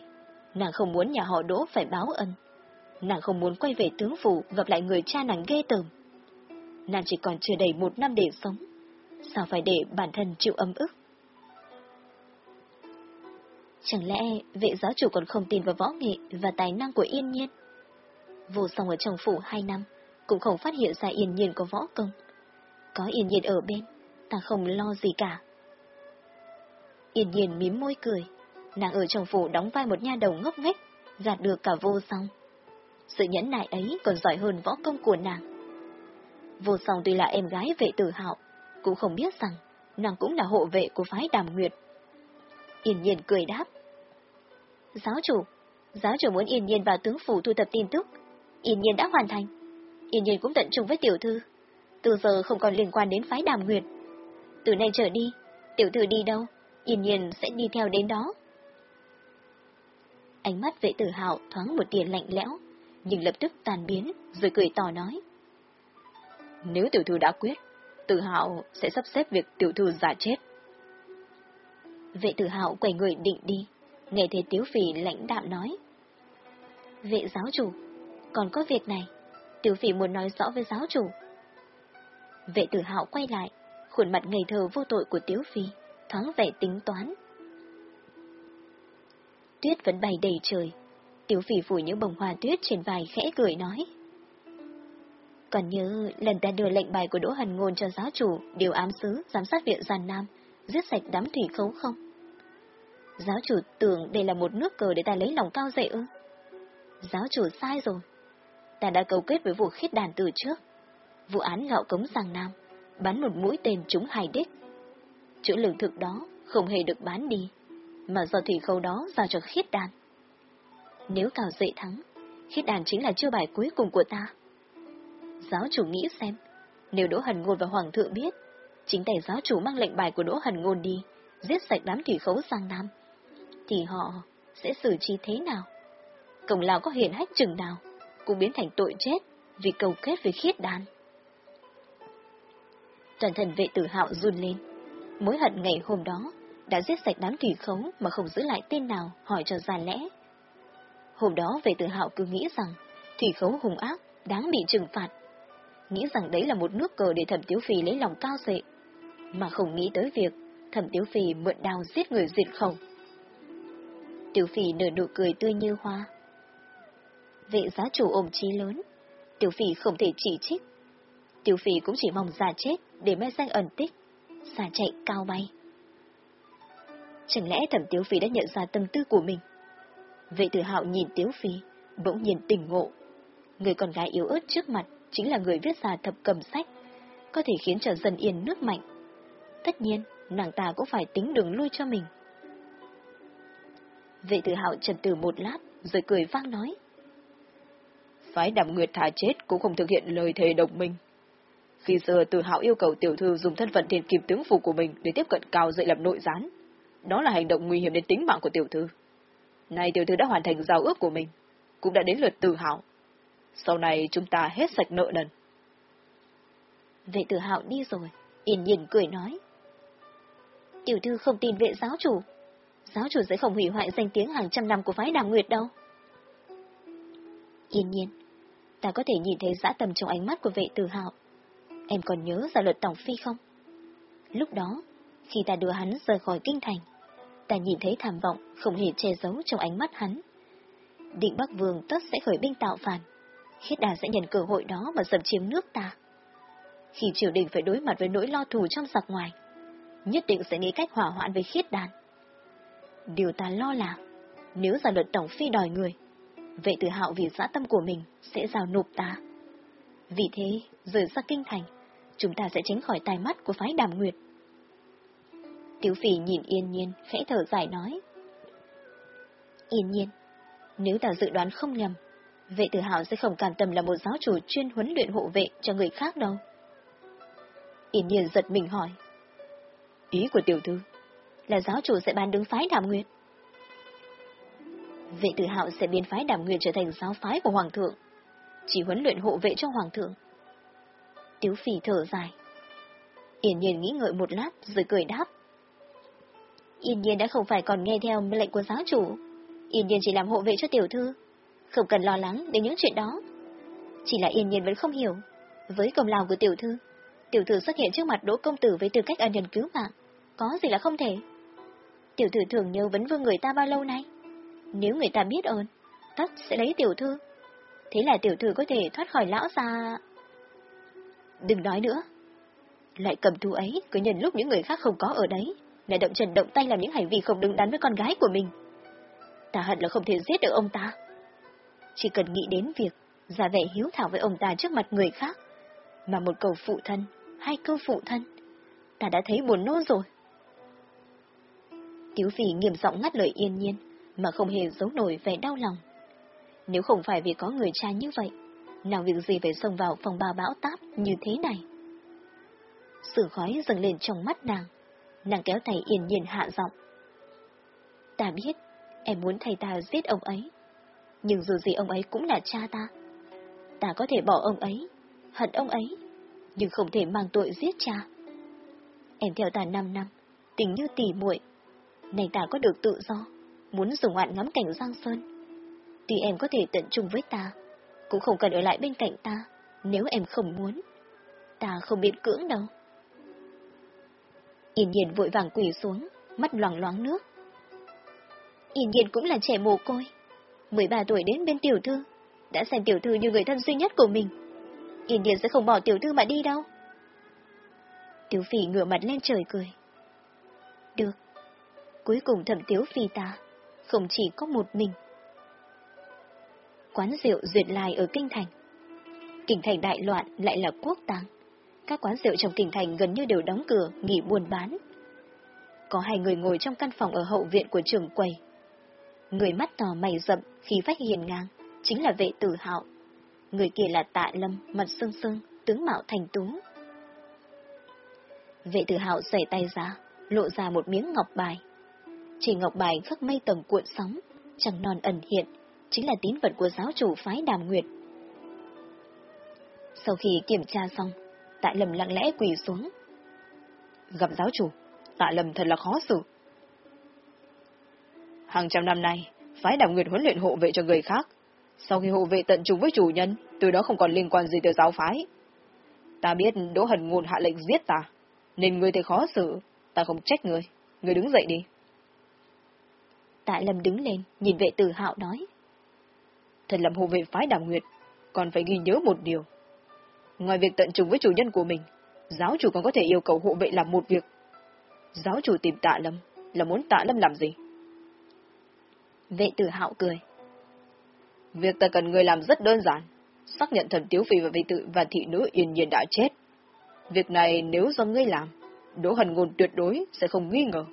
Nàng không muốn nhà họ đỗ phải báo ân. Nàng không muốn quay về tướng phủ gặp lại người cha nàng ghê tởm. Nàng chỉ còn chưa đầy một năm để sống. Sao phải để bản thân chịu âm ức? Chẳng lẽ vệ giáo chủ còn không tin vào võ nghệ và tài năng của Yên Nhiên? Vô song ở trong phủ hai năm, cũng không phát hiện ra Yên Nhiên có võ công. Có Yên Nhiên ở bên, ta không lo gì cả. Yên Nhiên mím môi cười, nàng ở trong phủ đóng vai một nha đầu ngốc nghếch, gạt được cả vô song. Sự nhẫn nại ấy còn giỏi hơn võ công của nàng. Vô song tuy là em gái vệ tử hạo, cũng không biết rằng nàng cũng là hộ vệ của phái đàm nguyệt. Yên nhiên cười đáp. Giáo chủ, giáo chủ muốn yên nhiên vào tướng phủ thu thập tin tức. Yên nhiên đã hoàn thành. Yên nhiên cũng tận trung với tiểu thư. Từ giờ không còn liên quan đến phái đàm nguyệt. Từ nay trở đi, tiểu thư đi đâu, yên nhiên sẽ đi theo đến đó. Ánh mắt vệ tử hạo thoáng một tia lạnh lẽo, nhưng lập tức tàn biến, rồi cười tỏ nói. Nếu tiểu thư đã quyết, tử hạo sẽ sắp xếp việc tiểu thư giả chết. Vệ tử hạo quay người định đi, nghe thấy tiếu phỉ lãnh đạm nói. Vệ giáo chủ, còn có việc này, Tiếu phỉ muốn nói rõ với giáo chủ. Vệ tử hạo quay lại, khuôn mặt ngây thơ vô tội của tiếu phi, thoáng vẻ tính toán. Tuyết vẫn bay đầy trời, tiếu phỉ phủ những bông hoa tuyết trên vai khẽ cười nói. Còn nhớ lần ta đưa lệnh bài của Đỗ Hần Ngôn cho giáo chủ điều ám sứ giám sát viện Giàn Nam, giết sạch đám thủy khấu không? Giáo chủ tưởng đây là một nước cờ để ta lấy lòng cao dậy ư? Giáo chủ sai rồi. Ta đã cầu kết với vụ khiết đàn từ trước. Vụ án gạo cống Giang Nam, bắn một mũi tên trúng hai đích. Chữ lương thực đó không hề được bán đi, mà do thủy khấu đó giao cho khiết đàn. Nếu cao dậy thắng, khiết đàn chính là chiêu bài cuối cùng của ta. Giáo chủ nghĩ xem, nếu Đỗ Hần Ngôn và Hoàng thượng biết, chính tay giáo chủ mang lệnh bài của Đỗ Hần Ngôn đi, giết sạch đám thủy khấu sang Nam, thì họ sẽ xử trí thế nào? Cổng lão có hiển hách chừng nào, cũng biến thành tội chết vì cầu kết với khiết đàn. Toàn thần vệ tử hạo run lên, mối hận ngày hôm đó đã giết sạch đám thủy khấu mà không giữ lại tên nào hỏi cho ra lẽ. Hôm đó vệ tử hạo cứ nghĩ rằng thủy khấu hùng ác đáng bị trừng phạt, nghĩ rằng đấy là một nước cờ để thẩm tiếu phi lấy lòng cao dệ, mà không nghĩ tới việc thẩm tiếu phi mượn đao giết người diệt khẩu. Tiểu phỉ nở nụ cười tươi như hoa. Vệ giá chủ ôm trí lớn, tiểu phỉ không thể chỉ trích. Tiểu phỉ cũng chỉ mong già chết để mai danh ẩn tích, xa chạy cao bay. Chẳng lẽ thẩm tiểu phỉ đã nhận ra tâm tư của mình? Vệ tử hạo nhìn tiểu phỉ, bỗng nhiên tỉnh ngộ. Người con gái yếu ớt trước mặt chính là người viết ra thập cầm sách, có thể khiến cho dân yên nước mạnh. Tất nhiên, nàng ta cũng phải tính đường lui cho mình. Vệ tử hạo trần từ một lát, rồi cười vang nói. Phái đàm nguyệt thả chết cũng không thực hiện lời thề độc minh. Khi xưa tử hạo yêu cầu tiểu thư dùng thân phận thiền kim tướng phủ của mình để tiếp cận cao dậy làm nội gián. Đó là hành động nguy hiểm đến tính mạng của tiểu thư. Nay tiểu thư đã hoàn thành giao ước của mình, cũng đã đến lượt tử hạo. Sau này chúng ta hết sạch nợ nần. Vệ tử hạo đi rồi, yên nhiên cười nói. Tiểu thư không tin vệ giáo chủ, giáo chủ sẽ không hủy hoại danh tiếng hàng trăm năm của phái đàm nguyệt đâu. Yên nhiên, ta có thể nhìn thấy dã tầm trong ánh mắt của vệ tử hạo. Em còn nhớ ra luật tổng phi không? Lúc đó, khi ta đưa hắn rời khỏi kinh thành, ta nhìn thấy thảm vọng không hề che giấu trong ánh mắt hắn. Định Bắc Vương tất sẽ khởi binh tạo phản, khiết đà sẽ nhận cơ hội đó mà dập chiếm nước ta. Khi triều đình phải đối mặt với nỗi lo thù trong giặc ngoài, nhất định sẽ nghĩ cách hỏa hoạn với khiết đàn. Điều ta lo là, nếu giả luật tổng phi đòi người, vệ tử hạo vì dã tâm của mình sẽ giao nộp ta. Vì thế, rời ra kinh thành, chúng ta sẽ tránh khỏi tai mắt của phái đàm nguyệt. Tiếu phỉ nhìn yên nhiên, khẽ thở dài nói. Yên nhiên, nếu ta dự đoán không nhầm, vệ tử hạo sẽ không cảm tâm là một giáo chủ chuyên huấn luyện hộ vệ cho người khác đâu. Yên nhiên giật mình hỏi. Ý của tiểu thư là giáo chủ sẽ ban đứng phái đàm nguyệt. Vệ tử hạo sẽ biến phái đàm nguyệt trở thành giáo phái của hoàng thượng, chỉ huấn luyện hộ vệ cho hoàng thượng. Tiếu phỉ thở dài. Yên nhiên nghĩ ngợi một lát rồi cười đáp. Yên nhiên đã không phải còn nghe theo mệnh lệnh của giáo chủ. Yên nhiên chỉ làm hộ vệ cho tiểu thư. Không cần lo lắng đến những chuyện đó. Chỉ là yên nhiên vẫn không hiểu. Với công lao của tiểu thư, tiểu thư xuất hiện trước mặt đỗ công tử với tư cách ân nhân cứu mạng. Có gì là không thể. Tiểu thư thường nhớ vấn vương người ta bao lâu nay. Nếu người ta biết ơn, tất sẽ lấy tiểu thư. Thế là tiểu thư có thể thoát khỏi lão già... Đừng nói nữa. Lại cầm thú ấy, cứ nhân lúc những người khác không có ở đấy, lại động trần động tay làm những hành vi không đứng đắn với con gái của mình. Ta hận là không thể giết được ông ta. Chỉ cần nghĩ đến việc giả vẻ hiếu thảo với ông ta trước mặt người khác, mà một câu phụ thân, hai câu phụ thân, ta đã thấy buồn nôn rồi. Tiếu phỉ nghiêm giọng ngắt lời yên nhiên, mà không hề giấu nổi vẻ đau lòng. Nếu không phải vì có người cha như vậy, nào việc gì phải xông vào phòng ba bão táp như thế này. Sự khói dâng lên trong mắt nàng, nàng kéo tay yên nhiên hạ giọng. Ta biết, em muốn thầy ta giết ông ấy, nhưng dù gì ông ấy cũng là cha ta. Ta có thể bỏ ông ấy, hận ông ấy, nhưng không thể mang tội giết cha. Em theo ta 5 năm, tình như tỉ muội, này ta có được tự do, muốn dùng ngoạn ngắm cảnh Giang Sơn. Tuy em có thể tận trung với ta, cũng không cần ở lại bên cạnh ta, nếu em không muốn. Ta không biết cưỡng đâu. Yên nhiên vội vàng quỳ xuống, mắt loáng loáng nước. Yên nhiên cũng là trẻ mồ côi. 13 tuổi đến bên tiểu thư, đã xem tiểu thư như người thân duy nhất của mình. Yên nhiên sẽ không bỏ tiểu thư mà đi đâu. Tiểu phỉ ngửa mặt lên trời cười. Được. Cuối cùng thẩm tiếu phi ta, không chỉ có một mình. Quán rượu duyệt lai ở Kinh Thành. Kinh Thành đại loạn lại là quốc tàng các quán rượu trong kinh thành gần như đều đóng cửa, nghỉ buôn bán. Có hai người ngồi trong căn phòng ở hậu viện của trường quầy. Người mắt to mày rậm, khí vách hiền ngang, chính là vệ tử hạo. Người kia là tạ lâm, mặt sưng sưng, tướng mạo thành tú. Vệ tử hạo giày tay ra, lộ ra một miếng ngọc bài. Chỉ ngọc bài khắc mây tầng cuộn sóng, chẳng non ẩn hiện, chính là tín vật của giáo chủ phái đàm nguyệt. Sau khi kiểm tra xong, Tạ Lâm lặng lẽ quỳ xuống. Gặp giáo chủ, Tạ Lâm thật là khó xử. Hàng trăm năm nay, phái đàm nguyệt huấn luyện hộ vệ cho người khác. Sau khi hộ vệ tận trung với chủ nhân, từ đó không còn liên quan gì tới giáo phái. Ta biết Đỗ Hần Ngôn hạ lệnh giết ta, nên người thấy khó xử, ta không trách người. Người đứng dậy đi. Tạ Lâm đứng lên, nhìn vệ tử hạo nói. Thật làm hộ vệ phái đàm nguyệt, còn phải ghi nhớ một điều. Ngoài việc tận trùng với chủ nhân của mình, giáo chủ còn có thể yêu cầu hộ vệ làm một việc. Giáo chủ tìm tạ lâm, là muốn tạ lâm làm gì? Vệ tử hạo cười. Việc ta cần người làm rất đơn giản, xác nhận thần tiếu phi và vị tự và thị nữ yên nhiên đã chết. Việc này nếu do ngươi làm, Đỗ Hần Ngôn tuyệt đối sẽ không nghi ngờ.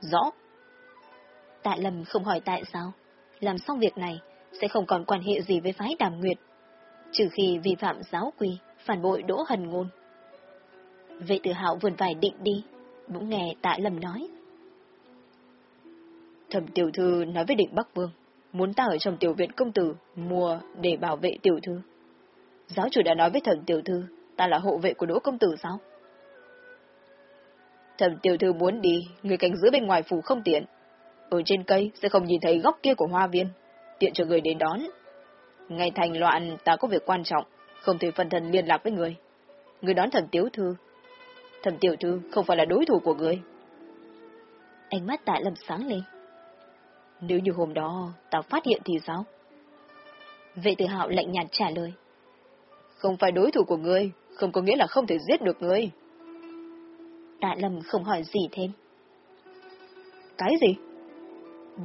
Rõ. Tạ Lâm không hỏi tại sao, làm xong việc này sẽ không còn quan hệ gì với phái đàm nguyệt trừ khi vi phạm giáo quy, phản bội đỗ hần ngôn. Vệ tử hạo vườn vải định đi, bỗng nghe tạ lâm nói. Thẩm tiểu thư nói với định Bắc Vương, muốn ta ở trong tiểu viện công tử, mua để bảo vệ tiểu thư. Giáo chủ đã nói với thẩm tiểu thư, ta là hộ vệ của đỗ công tử sao? Thẩm tiểu thư muốn đi, người canh giữ bên ngoài phủ không tiện. Ở trên cây sẽ không nhìn thấy góc kia của hoa viên, tiện cho người đến đón. Ngày thành loạn ta có việc quan trọng, không thể phân thân liên lạc với người. Người đón thần tiểu thư. Thần tiểu thư không phải là đối thủ của người. Ánh mắt tạ lâm sáng lên. Nếu như hôm đó ta phát hiện thì sao? Vệ tử hạo lạnh nhạt trả lời. Không phải đối thủ của ngươi, không có nghĩa là không thể giết được ngươi. Tạ lâm không hỏi gì thêm. Cái gì?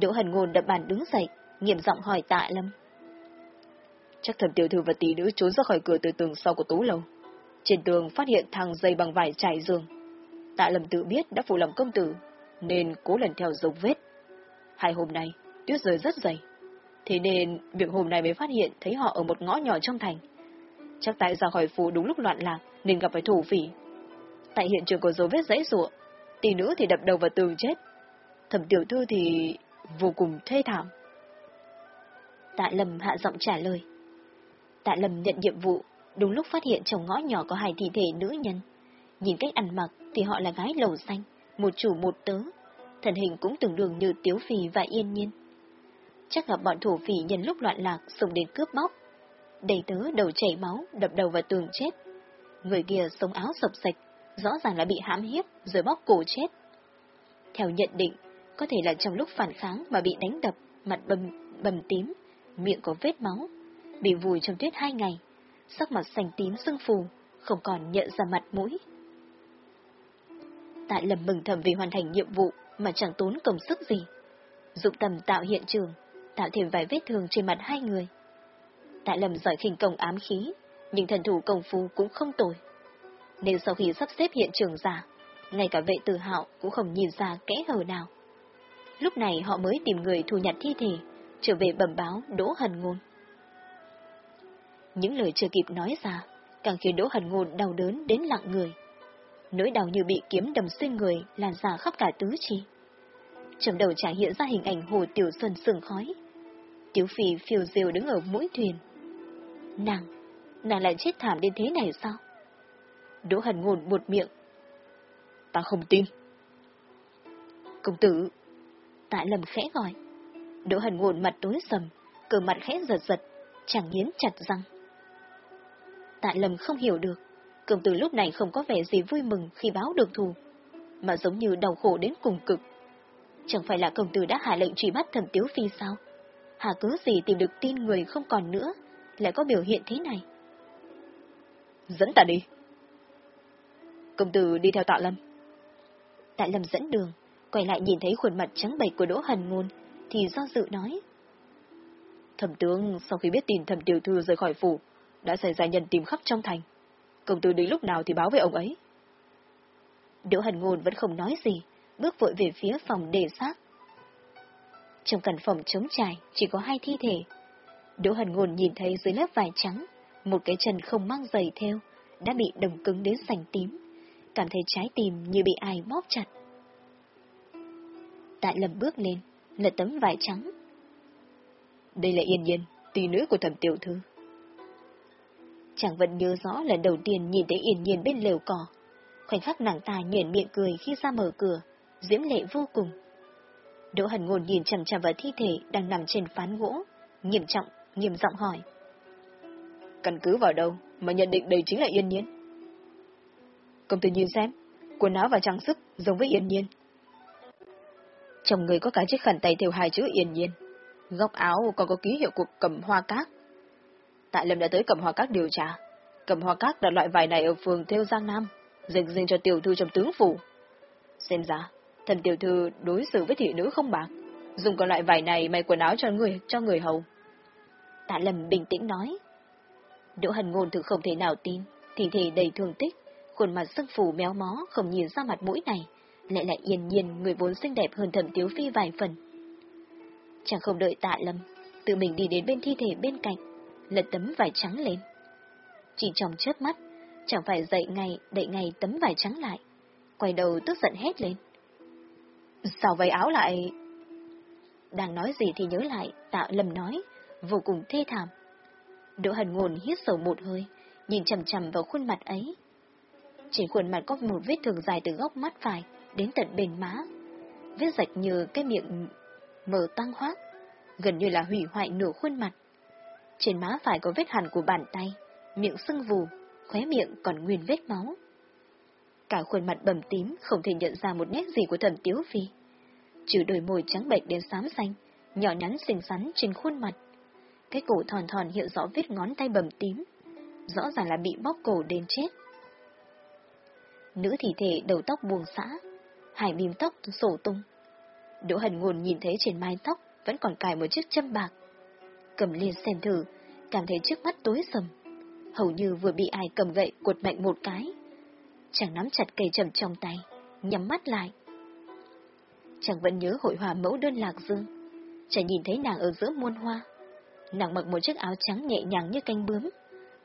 Đỗ Hần Ngôn đập bàn đứng dậy, nghiêm giọng hỏi tạ lâm. Chắc thẩm tiểu thư và tỷ nữ trốn ra khỏi cửa từ tường sau của tú lầu. Trên tường phát hiện thằng dây bằng vải trải giường. Tạ lâm tự biết đã phụ lòng công tử, nên cố lần theo dấu vết. Hai hôm nay, tuyết rơi rất dày. Thế nên, việc hôm nay mới phát hiện thấy họ ở một ngõ nhỏ trong thành. Chắc tại ra khỏi phủ đúng lúc loạn lạc, nên gặp phải thủ phỉ. Tại hiện trường có dấu vết dãy rụa, tỷ nữ thì đập đầu vào tường chết. Thẩm tiểu thư thì vô cùng thê thảm. Tạ Lâm hạ giọng trả lời. Tạ Lâm nhận nhiệm vụ, đúng lúc phát hiện trong ngõ nhỏ có hai thi thể nữ nhân. Nhìn cách ăn mặc thì họ là gái lầu xanh, một chủ một tớ. Thần hình cũng tương đương như Tiếu Phì và Yên Nhiên. Chắc gặp bọn thổ phỉ nhân lúc loạn lạc xông đến cướp bóc. Đầy tớ đầu chảy máu, đập đầu vào tường chết. Người kia sống áo sập sạch, rõ ràng là bị hãm hiếp rồi bóc cổ chết. Theo nhận định, có thể là trong lúc phản kháng mà bị đánh đập, mặt bầm, bầm tím, miệng có vết máu, bị vùi trong tuyết hai ngày, sắc mặt xanh tím sưng phù, không còn nhận ra mặt mũi. Tại lầm mừng thầm vì hoàn thành nhiệm vụ mà chẳng tốn công sức gì. Dụng tầm tạo hiện trường, tạo thêm vài vết thương trên mặt hai người. Tại lầm giỏi khinh công ám khí, nhưng thần thủ công phu cũng không tồi. Nên sau khi sắp xếp hiện trường ra, ngay cả vệ tử hạo cũng không nhìn ra kẽ hở nào. Lúc này họ mới tìm người thu nhặt thi thể, trở về bẩm báo Đỗ Hần Ngôn. Những lời chưa kịp nói ra, càng khiến Đỗ Hần Ngôn đau đớn đến lặng người. Nỗi đau như bị kiếm đầm xuyên người lan ra khắp cả tứ chi. Trong đầu chả hiện ra hình ảnh Hồ Tiểu Xuân sừng khói. Tiểu Phi phiêu diều đứng ở mũi thuyền. Nàng, nàng lại chết thảm đến thế này sao? Đỗ Hần Ngôn buột miệng. Ta không tin. Công tử, Tạ lầm khẽ gọi. Đỗ hần ngôn mặt tối sầm, cờ mặt khẽ giật giật, chẳng nghiến chặt răng. Tạ lầm không hiểu được, cường từ lúc này không có vẻ gì vui mừng khi báo được thù, mà giống như đau khổ đến cùng cực. Chẳng phải là công tử đã hạ lệnh truy bắt thẩm tiếu phi sao? Hà cứ gì tìm được tin người không còn nữa, lại có biểu hiện thế này? Dẫn ta đi. Công tử đi theo tạ lâm. Tạ lâm dẫn đường, quay lại nhìn thấy khuôn mặt trắng bệch của Đỗ Hần Ngôn, thì do dự nói. Thẩm tướng sau khi biết tin thẩm tiểu thư rời khỏi phủ, đã xảy ra nhân tìm khắp trong thành. Công tử đến lúc nào thì báo với ông ấy. Đỗ Hần Ngôn vẫn không nói gì, bước vội về phía phòng đề xác. Trong căn phòng trống trải chỉ có hai thi thể. Đỗ Hần Ngôn nhìn thấy dưới lớp vải trắng, một cái chân không mang giày theo, đã bị đồng cứng đến sành tím, cảm thấy trái tim như bị ai bóp chặt. Tại Lâm bước lên, lật tấm vải trắng. Đây là Yên Nhiên, tỷ nữ của thẩm tiểu thư. Chàng vẫn nhớ rõ lần đầu tiên nhìn thấy Yên Nhiên bên lều cỏ. Khoảnh khắc nàng ta nhuyễn miệng cười khi ra mở cửa, diễm lệ vô cùng. Đỗ Hần Ngôn nhìn chằm chằm vào thi thể đang nằm trên phán gỗ, nghiêm trọng, nghiêm giọng hỏi. Căn cứ vào đâu mà nhận định đây chính là Yên Nhiên? Công tử nhìn xem, quần áo và trang sức giống với Yên Nhiên, trong người có cả chiếc khăn tay theo hai chữ yên nhiên. Góc áo còn có ký hiệu của cầm hoa cát. Tại Lâm đã tới cầm hoa cát điều tra. Cầm hoa cát là loại vải này ở phường Theo Giang Nam, dành riêng cho tiểu thư trong tướng phủ. Xem ra, thần tiểu thư đối xử với thị nữ không bạc, dùng còn loại vải này may quần áo cho người cho người hầu. Tạ Lâm bình tĩnh nói. Đỗ Hần Ngôn thực không thể nào tin, thì thể đầy thương tích, khuôn mặt sưng phù méo mó không nhìn ra mặt mũi này, lại lại yên nhiên người vốn xinh đẹp hơn thẩm tiếu phi vài phần. Chẳng không đợi tạ lâm, tự mình đi đến bên thi thể bên cạnh, lật tấm vải trắng lên. Chỉ trong chớp mắt, chẳng phải dậy ngay đậy ngay tấm vải trắng lại, quay đầu tức giận hét lên. Sao vậy áo lại... Đang nói gì thì nhớ lại, tạ lâm nói, vô cùng thê thảm. Đỗ hần ngồn hít sầu một hơi, nhìn chầm chầm vào khuôn mặt ấy. Trên khuôn mặt có một vết thương dài từ góc mắt phải, đến tận bên má. Vết rạch như cái miệng mở tăng hoác, gần như là hủy hoại nửa khuôn mặt. Trên má phải có vết hẳn của bàn tay, miệng sưng vù, khóe miệng còn nguyên vết máu. Cả khuôn mặt bầm tím không thể nhận ra một nét gì của thẩm tiếu phi. Trừ đôi môi trắng bệch đến xám xanh, nhỏ nhắn xinh xắn trên khuôn mặt. Cái cổ thòn thòn hiện rõ vết ngón tay bầm tím, rõ ràng là bị bóp cổ đến chết. Nữ thị thể đầu tóc buông xã, hai bím tóc sổ tung. Đỗ Hần Ngôn nhìn thấy trên mái tóc vẫn còn cài một chiếc châm bạc. Cầm lên xem thử, cảm thấy trước mắt tối sầm. Hầu như vừa bị ai cầm gậy cột mạnh một cái. Chàng nắm chặt cây trầm trong tay, nhắm mắt lại. Chàng vẫn nhớ hội hòa mẫu đơn lạc dương. Chàng nhìn thấy nàng ở giữa muôn hoa. Nàng mặc một chiếc áo trắng nhẹ nhàng như canh bướm,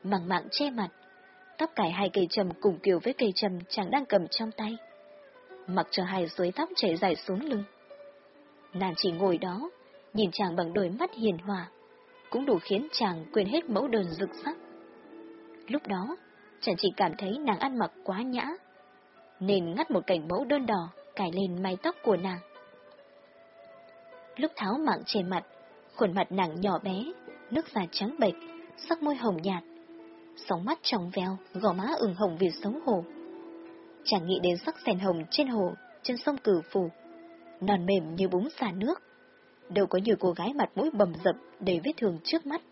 màng mạng che mặt. Tóc cài hai cây trầm cùng kiểu với cây trầm chàng đang cầm trong tay. Mặc cho hai suối tóc chảy dài xuống lưng. Nàng chỉ ngồi đó, nhìn chàng bằng đôi mắt hiền hòa, cũng đủ khiến chàng quên hết mẫu đơn rực sắc. Lúc đó, chàng chỉ cảm thấy nàng ăn mặc quá nhã, nên ngắt một cảnh mẫu đơn đỏ cài lên mái tóc của nàng. Lúc tháo mạng trên mặt, khuôn mặt nàng nhỏ bé, nước da trắng bệch, sắc môi hồng nhạt, sóng mắt trong veo, gò má ửng hồng vì xấu hổ. Chàng nghĩ đến sắc sen hồng trên hồ, trên sông cử phù, non mềm như búng xả nước. Đâu có nhiều cô gái mặt mũi bầm dập đầy vết thương trước mắt.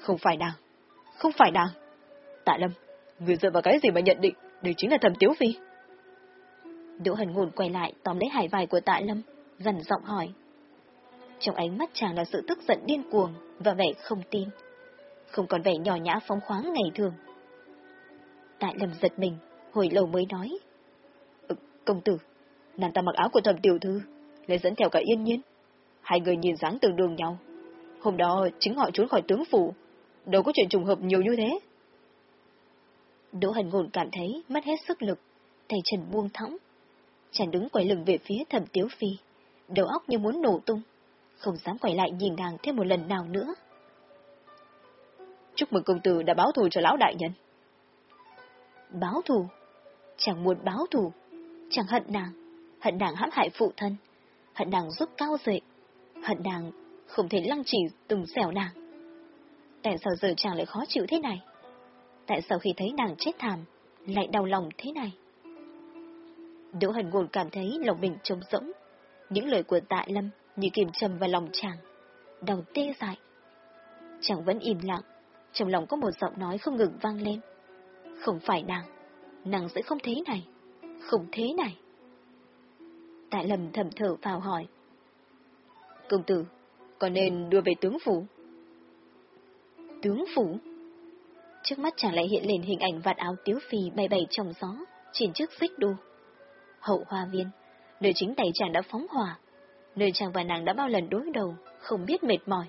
Không phải nàng, không phải nàng. Tạ Lâm, người dựa vào cái gì mà nhận định đây chính là thầm Tiếu Phi? Đỗ Hần Ngôn quay lại tóm lấy hải vải của Tạ Lâm, dần giọng hỏi. Trong ánh mắt chàng là sự tức giận điên cuồng và vẻ không tin. Không còn vẻ nhỏ nhã phóng khoáng ngày thường. Đại lầm giật mình, hồi lâu mới nói. Ừ, công tử, nàng ta mặc áo của thầm tiểu thư, lấy dẫn theo cả yên nhiên. Hai người nhìn dáng tương đương nhau. Hôm đó chính họ trốn khỏi tướng phủ, đâu có chuyện trùng hợp nhiều như thế. Đỗ hành Ngôn cảm thấy mất hết sức lực, tay chân buông thõng. Chàng đứng quay lưng về phía thẩm tiếu phi, đầu óc như muốn nổ tung, không dám quay lại nhìn nàng thêm một lần nào nữa. Chúc mừng công tử đã báo thù cho lão đại nhân. Báo thù? Chàng muốn báo thù, chàng hận nàng, hận nàng hãm hại phụ thân, hận nàng giúp cao dậy, hận nàng không thể lăng trì từng xẻo nàng. Tại sao giờ chàng lại khó chịu thế này? Tại sao khi thấy nàng chết thảm, lại đau lòng thế này? Đỗ Hần Ngôn cảm thấy lòng mình trống rỗng. Những lời của Tại Lâm như kìm trầm vào lòng chàng, đầu tê dại. Chàng vẫn im lặng, trong lòng có một giọng nói không ngừng vang lên. Không phải nàng, nàng sẽ không thế này, không thế này. Tại Lâm thầm thở vào hỏi. Công tử, có nên đưa về tướng phủ? Tướng phủ? Trước mắt chàng lại hiện lên hình ảnh vạt áo tiếu phi bay bay trong gió, trên chiếc xích đu. Hậu hoa viên, nơi chính tay chàng đã phóng hỏa, nơi chàng và nàng đã bao lần đối đầu, không biết mệt mỏi.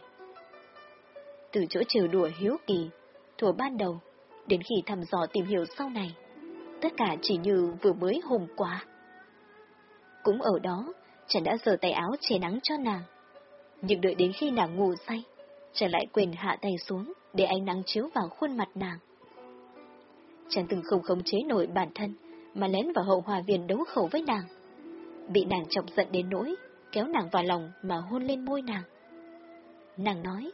Từ chỗ trừ đùa hiếu kỳ, thuở ban đầu, đến khi thăm dò tìm hiểu sau này, tất cả chỉ như vừa mới hôm qua. Cũng ở đó, chàng đã giở tay áo che nắng cho nàng. Nhưng đợi đến khi nàng ngủ say, chàng lại quên hạ tay xuống để ánh nắng chiếu vào khuôn mặt nàng. Chàng từng không khống chế nổi bản thân, mà lén vào hậu hòa viên đấu khẩu với nàng. Bị nàng chọc giận đến nỗi, kéo nàng vào lòng mà hôn lên môi nàng. Nàng nói,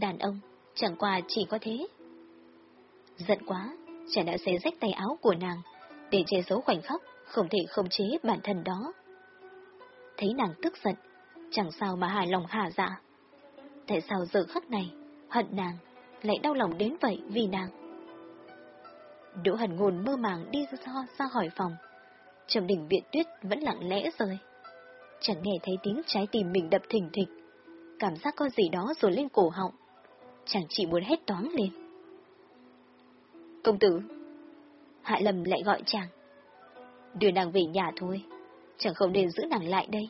Đàn ông, chẳng qua chỉ có thế. Giận quá, chàng đã xé rách tay áo của nàng, để che giấu khoảnh khắc, không thể khống chế bản thân đó. Thấy nàng tức giận, chẳng sao mà hài lòng hạ dạ. Tại sao giờ khắc này, hận nàng, lại đau lòng đến vậy vì nàng? Đỗ Hần Ngôn mơ màng đi ra, ra khỏi phòng. Trầm đỉnh viện tuyết vẫn lặng lẽ rơi. Chẳng nghe thấy tiếng trái tim mình đập thình thịch. Cảm giác có gì đó rồi lên cổ họng. Chẳng chỉ muốn hét toáng lên. Công tử! Hạ Lâm lại gọi chàng. Đưa nàng về nhà thôi. Chẳng không nên giữ nàng lại đây.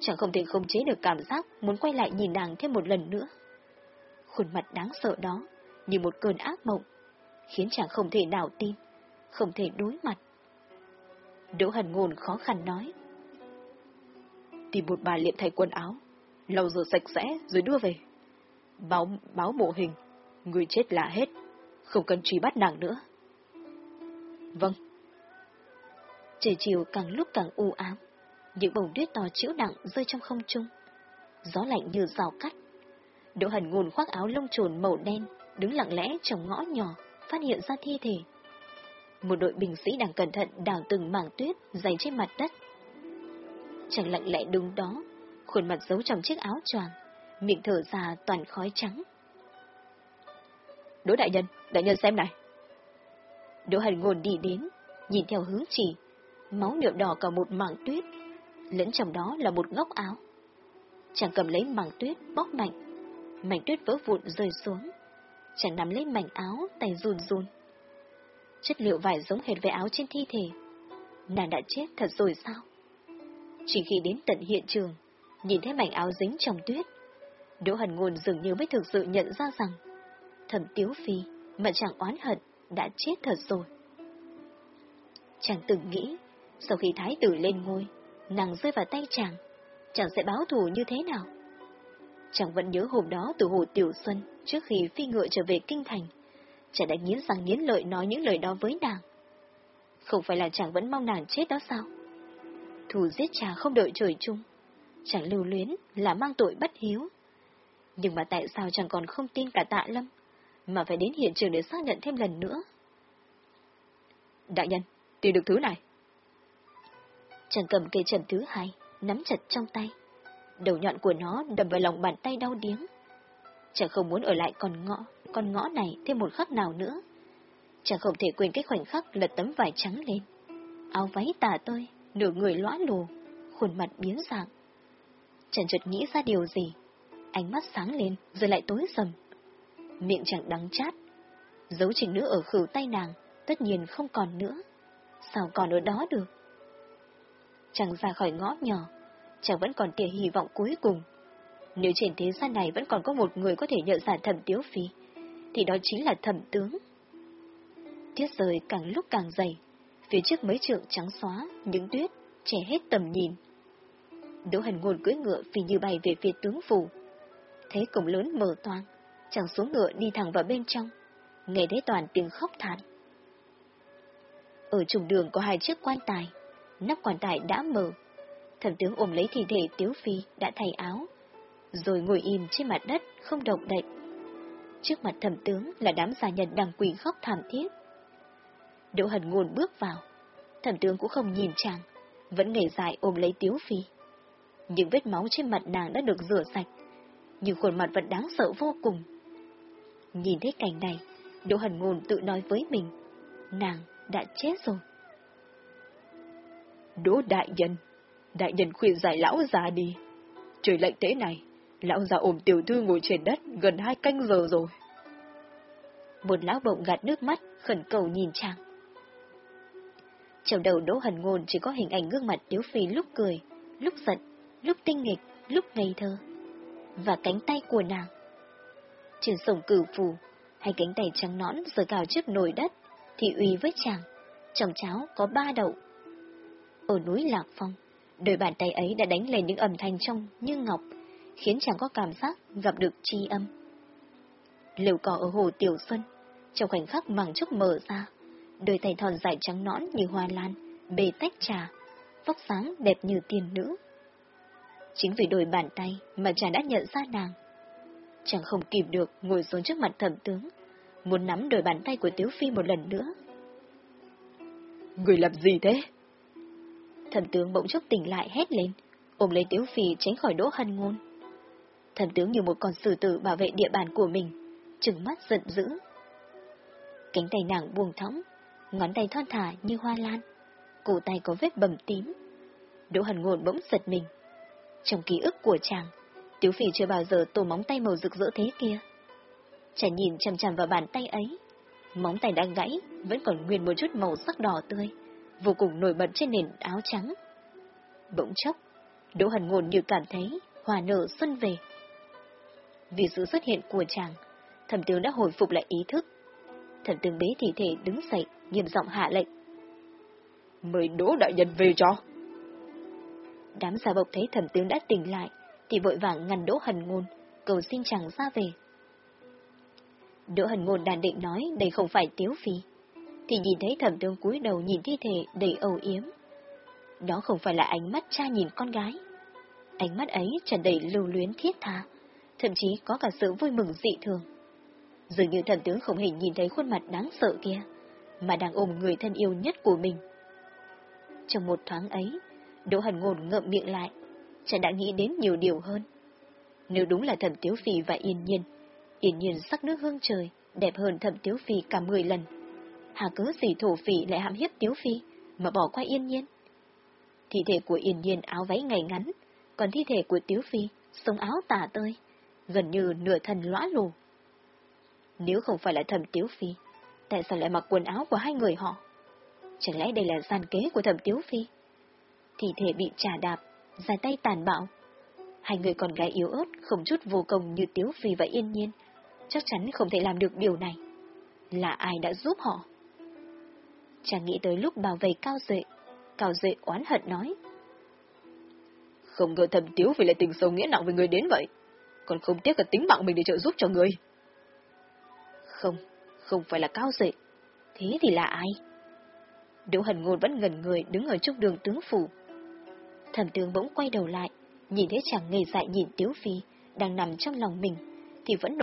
Chẳng không thể không chế được cảm giác muốn quay lại nhìn nàng thêm một lần nữa. Khuôn mặt đáng sợ đó, như một cơn ác mộng, khiến chàng không thể nào tin, không thể đối mặt. Đỗ Hần Ngôn khó khăn nói. Tìm một bà liệm thay quần áo, lau rửa sạch sẽ rồi đưa về. Báo, báo bộ hình, người chết là hết, không cần truy bắt nàng nữa. Vâng. Trời chiều càng lúc càng u ám, những bông tuyết to chịu nặng rơi trong không trung. Gió lạnh như rào cắt. Đỗ hẳn Ngôn khoác áo lông trồn màu đen, đứng lặng lẽ trong ngõ nhỏ, phát hiện ra thi thể. Một đội binh sĩ đang cẩn thận đào từng mảng tuyết dày trên mặt đất. Chàng lặng lẽ đứng đó, khuôn mặt giấu trong chiếc áo choàng, miệng thở ra toàn khói trắng. Đỗ đại nhân, đại nhân xem này. Đỗ hành Ngôn đi đến, nhìn theo hướng chỉ, máu nhuộm đỏ cả một mảng tuyết, lẫn trong đó là một góc áo. Chàng cầm lấy mảng tuyết, bóc mạnh, mảnh tuyết vỡ vụn rơi xuống. Chàng nắm lấy mảnh áo, tay run run. Chất liệu vải giống hệt với áo trên thi thể. Nàng đã chết thật rồi sao? Chỉ khi đến tận hiện trường, nhìn thấy mảnh áo dính trong tuyết, Đỗ Hần Ngôn dường như mới thực sự nhận ra rằng thẩm tiếu phi mà chàng oán hận đã chết thật rồi. Chàng từng nghĩ, sau khi thái tử lên ngôi, nàng rơi vào tay chàng, chàng sẽ báo thù như thế nào? Chàng vẫn nhớ hôm đó từ hồ Tiểu Xuân, trước khi phi ngựa trở về kinh thành, chàng đã nghiến răng nghiến lợi nói những lời đó với nàng. Không phải là chàng vẫn mong nàng chết đó sao? Thù giết chàng không đợi trời chung, chàng lưu luyến là mang tội bất hiếu. Nhưng mà tại sao chàng còn không tin cả tạ lâm, mà phải đến hiện trường để xác nhận thêm lần nữa? Đại nhân, tìm được thứ này. trần cầm cây trầm thứ hai, nắm chặt trong tay. Đầu nhọn của nó đập vào lòng bàn tay đau điếng. Chàng không muốn ở lại con ngõ, con ngõ này thêm một khắc nào nữa. Chàng không thể quên cái khoảnh khắc lật tấm vải trắng lên. Áo váy tà tơi, nửa người lõa lù, khuôn mặt biến dạng. Chàng chợt nghĩ ra điều gì, ánh mắt sáng lên rồi lại tối sầm. Miệng chẳng đắng chát, dấu trình nữ ở khử tay nàng, tất nhiên không còn nữa. Sao còn ở đó được? Chàng ra khỏi ngõ nhỏ, chàng vẫn còn tia hy vọng cuối cùng. Nếu trên thế gian này vẫn còn có một người có thể nhận ra thẩm tiếu phi, thì đó chính là thẩm tướng. Tiết rơi càng lúc càng dày, phía trước mấy trượng trắng xóa, những tuyết, che hết tầm nhìn. Đỗ hành ngôn cưỡi ngựa phi như bay về phía tướng phủ. thế cổng lớn mở toang, chàng xuống ngựa đi thẳng vào bên trong, nghe thấy toàn tiếng khóc than. Ở trùng đường có hai chiếc quan tài, nắp quan tài đã mở. Thần tướng ôm lấy thi thể Tiếu Phi đã thay áo, rồi ngồi im trên mặt đất, không động đậy. Trước mặt thẩm tướng là đám gia nhân đang quỳ khóc thảm thiết. Đỗ Hần Ngôn bước vào, thẩm tướng cũng không nhìn chàng, vẫn ngẩng dài ôm lấy Tiếu Phi. Những vết máu trên mặt nàng đã được rửa sạch, nhưng khuôn mặt vẫn đáng sợ vô cùng. Nhìn thấy cảnh này, Đỗ Hần Ngôn tự nói với mình, nàng đã chết rồi. Đỗ đại nhân, đại nhân khuyên giải lão già đi. Trời lạnh thế này, lão già ôm tiểu thư ngồi trên đất gần hai canh giờ rồi. Một lão bộng gạt nước mắt, khẩn cầu nhìn chàng. Trong đầu Đỗ Hần Ngôn chỉ có hình ảnh gương mặt Tiếu Phi lúc cười, lúc giận, lúc tinh nghịch, lúc ngây thơ. Và cánh tay của nàng. Trên sông cửu phù, hay cánh tay trắng nõn rồi cào trước nồi đất, thì uy với chàng. Trong cháo có ba đậu. Ở núi Lạc Phong, đôi bàn tay ấy đã đánh lên những âm thanh trong như ngọc, khiến chàng có cảm giác gặp được tri âm. Liều cỏ ở hồ Tiểu Xuân, trong khoảnh khắc màng trúc mở ra, đôi tay thon dài trắng nõn như hoa lan, bề tách trà, vóc sáng đẹp như tiên nữ. Chính vì đôi bàn tay mà chàng đã nhận ra nàng. Chàng không kìm được ngồi xuống trước mặt thẩm tướng, muốn nắm đôi bàn tay của Tiếu Phi một lần nữa. Người làm gì thế? Thẩm tướng bỗng chốc tỉnh lại hét lên, ôm lấy Tiếu Phi tránh khỏi đỗ hân ngôn. Thẩm tướng như một con sư tử bảo vệ địa bàn của mình, trừng mắt giận dữ. Cánh tay nàng buông thõng, ngón tay thon thả như hoa lan, cổ tay có vết bầm tím. Đỗ hân ngôn bỗng giật mình. Trong ký ức của chàng, Tiếu phỉ chưa bao giờ tổ móng tay màu rực rỡ thế kia. Chàng nhìn chằm chằm vào bàn tay ấy, móng tay đang gãy, vẫn còn nguyên một chút màu sắc đỏ tươi, vô cùng nổi bật trên nền áo trắng. Bỗng chốc, Đỗ Hần Ngôn như cảm thấy hòa nở xuân về. Vì sự xuất hiện của chàng, thẩm tướng đã hồi phục lại ý thức. Thẩm tướng bế thi thể đứng dậy, nghiêm giọng hạ lệnh. Mời Đỗ Đại Nhân về cho. Đám giả bộc thấy thẩm tướng đã tỉnh lại, thì vội vàng ngăn Đỗ Hần Ngôn, cầu xin chàng ra về. Đỗ Hần Ngôn đàn định nói đây không phải Tiếu Phi, thì nhìn thấy thẩm tướng cúi đầu nhìn thi thể đầy âu yếm. Đó không phải là ánh mắt cha nhìn con gái. Ánh mắt ấy tràn đầy lưu luyến thiết tha, thậm chí có cả sự vui mừng dị thường. Dường như thần tướng không hề nhìn thấy khuôn mặt đáng sợ kia, mà đang ôm người thân yêu nhất của mình. Trong một thoáng ấy, Đỗ Hần Ngôn ngậm miệng lại, chàng đã nghĩ đến nhiều điều hơn. Nếu đúng là thẩm tiếu phi và yên nhiên, yên nhiên sắc nước hương trời, đẹp hơn thẩm tiếu phi cả mười lần. Hà cớ gì thổ phỉ lại hãm hiếp tiếu phi, mà bỏ qua yên nhiên, Thi thể của Yên Nhiên áo váy ngày ngắn, còn thi thể của Tiếu Phi sống áo tả tơi, gần như nửa thân lõa lù. Nếu không phải là thẩm Tiếu Phi, tại sao lại mặc quần áo của hai người họ? Chẳng lẽ đây là gian kế của thẩm Tiếu Phi? Thi thể bị trả đạp, dài tay tàn bạo. Hai người con gái yếu ớt, không chút vô công như Tiếu Phi và Yên Nhiên, chắc chắn không thể làm được điều này. Là ai đã giúp họ? Chàng nghĩ tới lúc bảo vệ Cao Duệ, Cao Duệ oán hận nói. Không ngờ thầm tiếu vì lại tình sâu nghĩa nặng với người đến vậy, còn không tiếc cả tính mạng mình để trợ giúp cho người. Không, không phải là Cao Duệ, thế thì là ai? Đỗ Hần Ngôn vẫn ngẩn người đứng ở trúc đường tướng phủ. Thẩm tướng bỗng quay đầu lại, nhìn thấy chàng ngây dại nhìn Tiếu Phi, đang nằm trong lòng mình, thì vẫn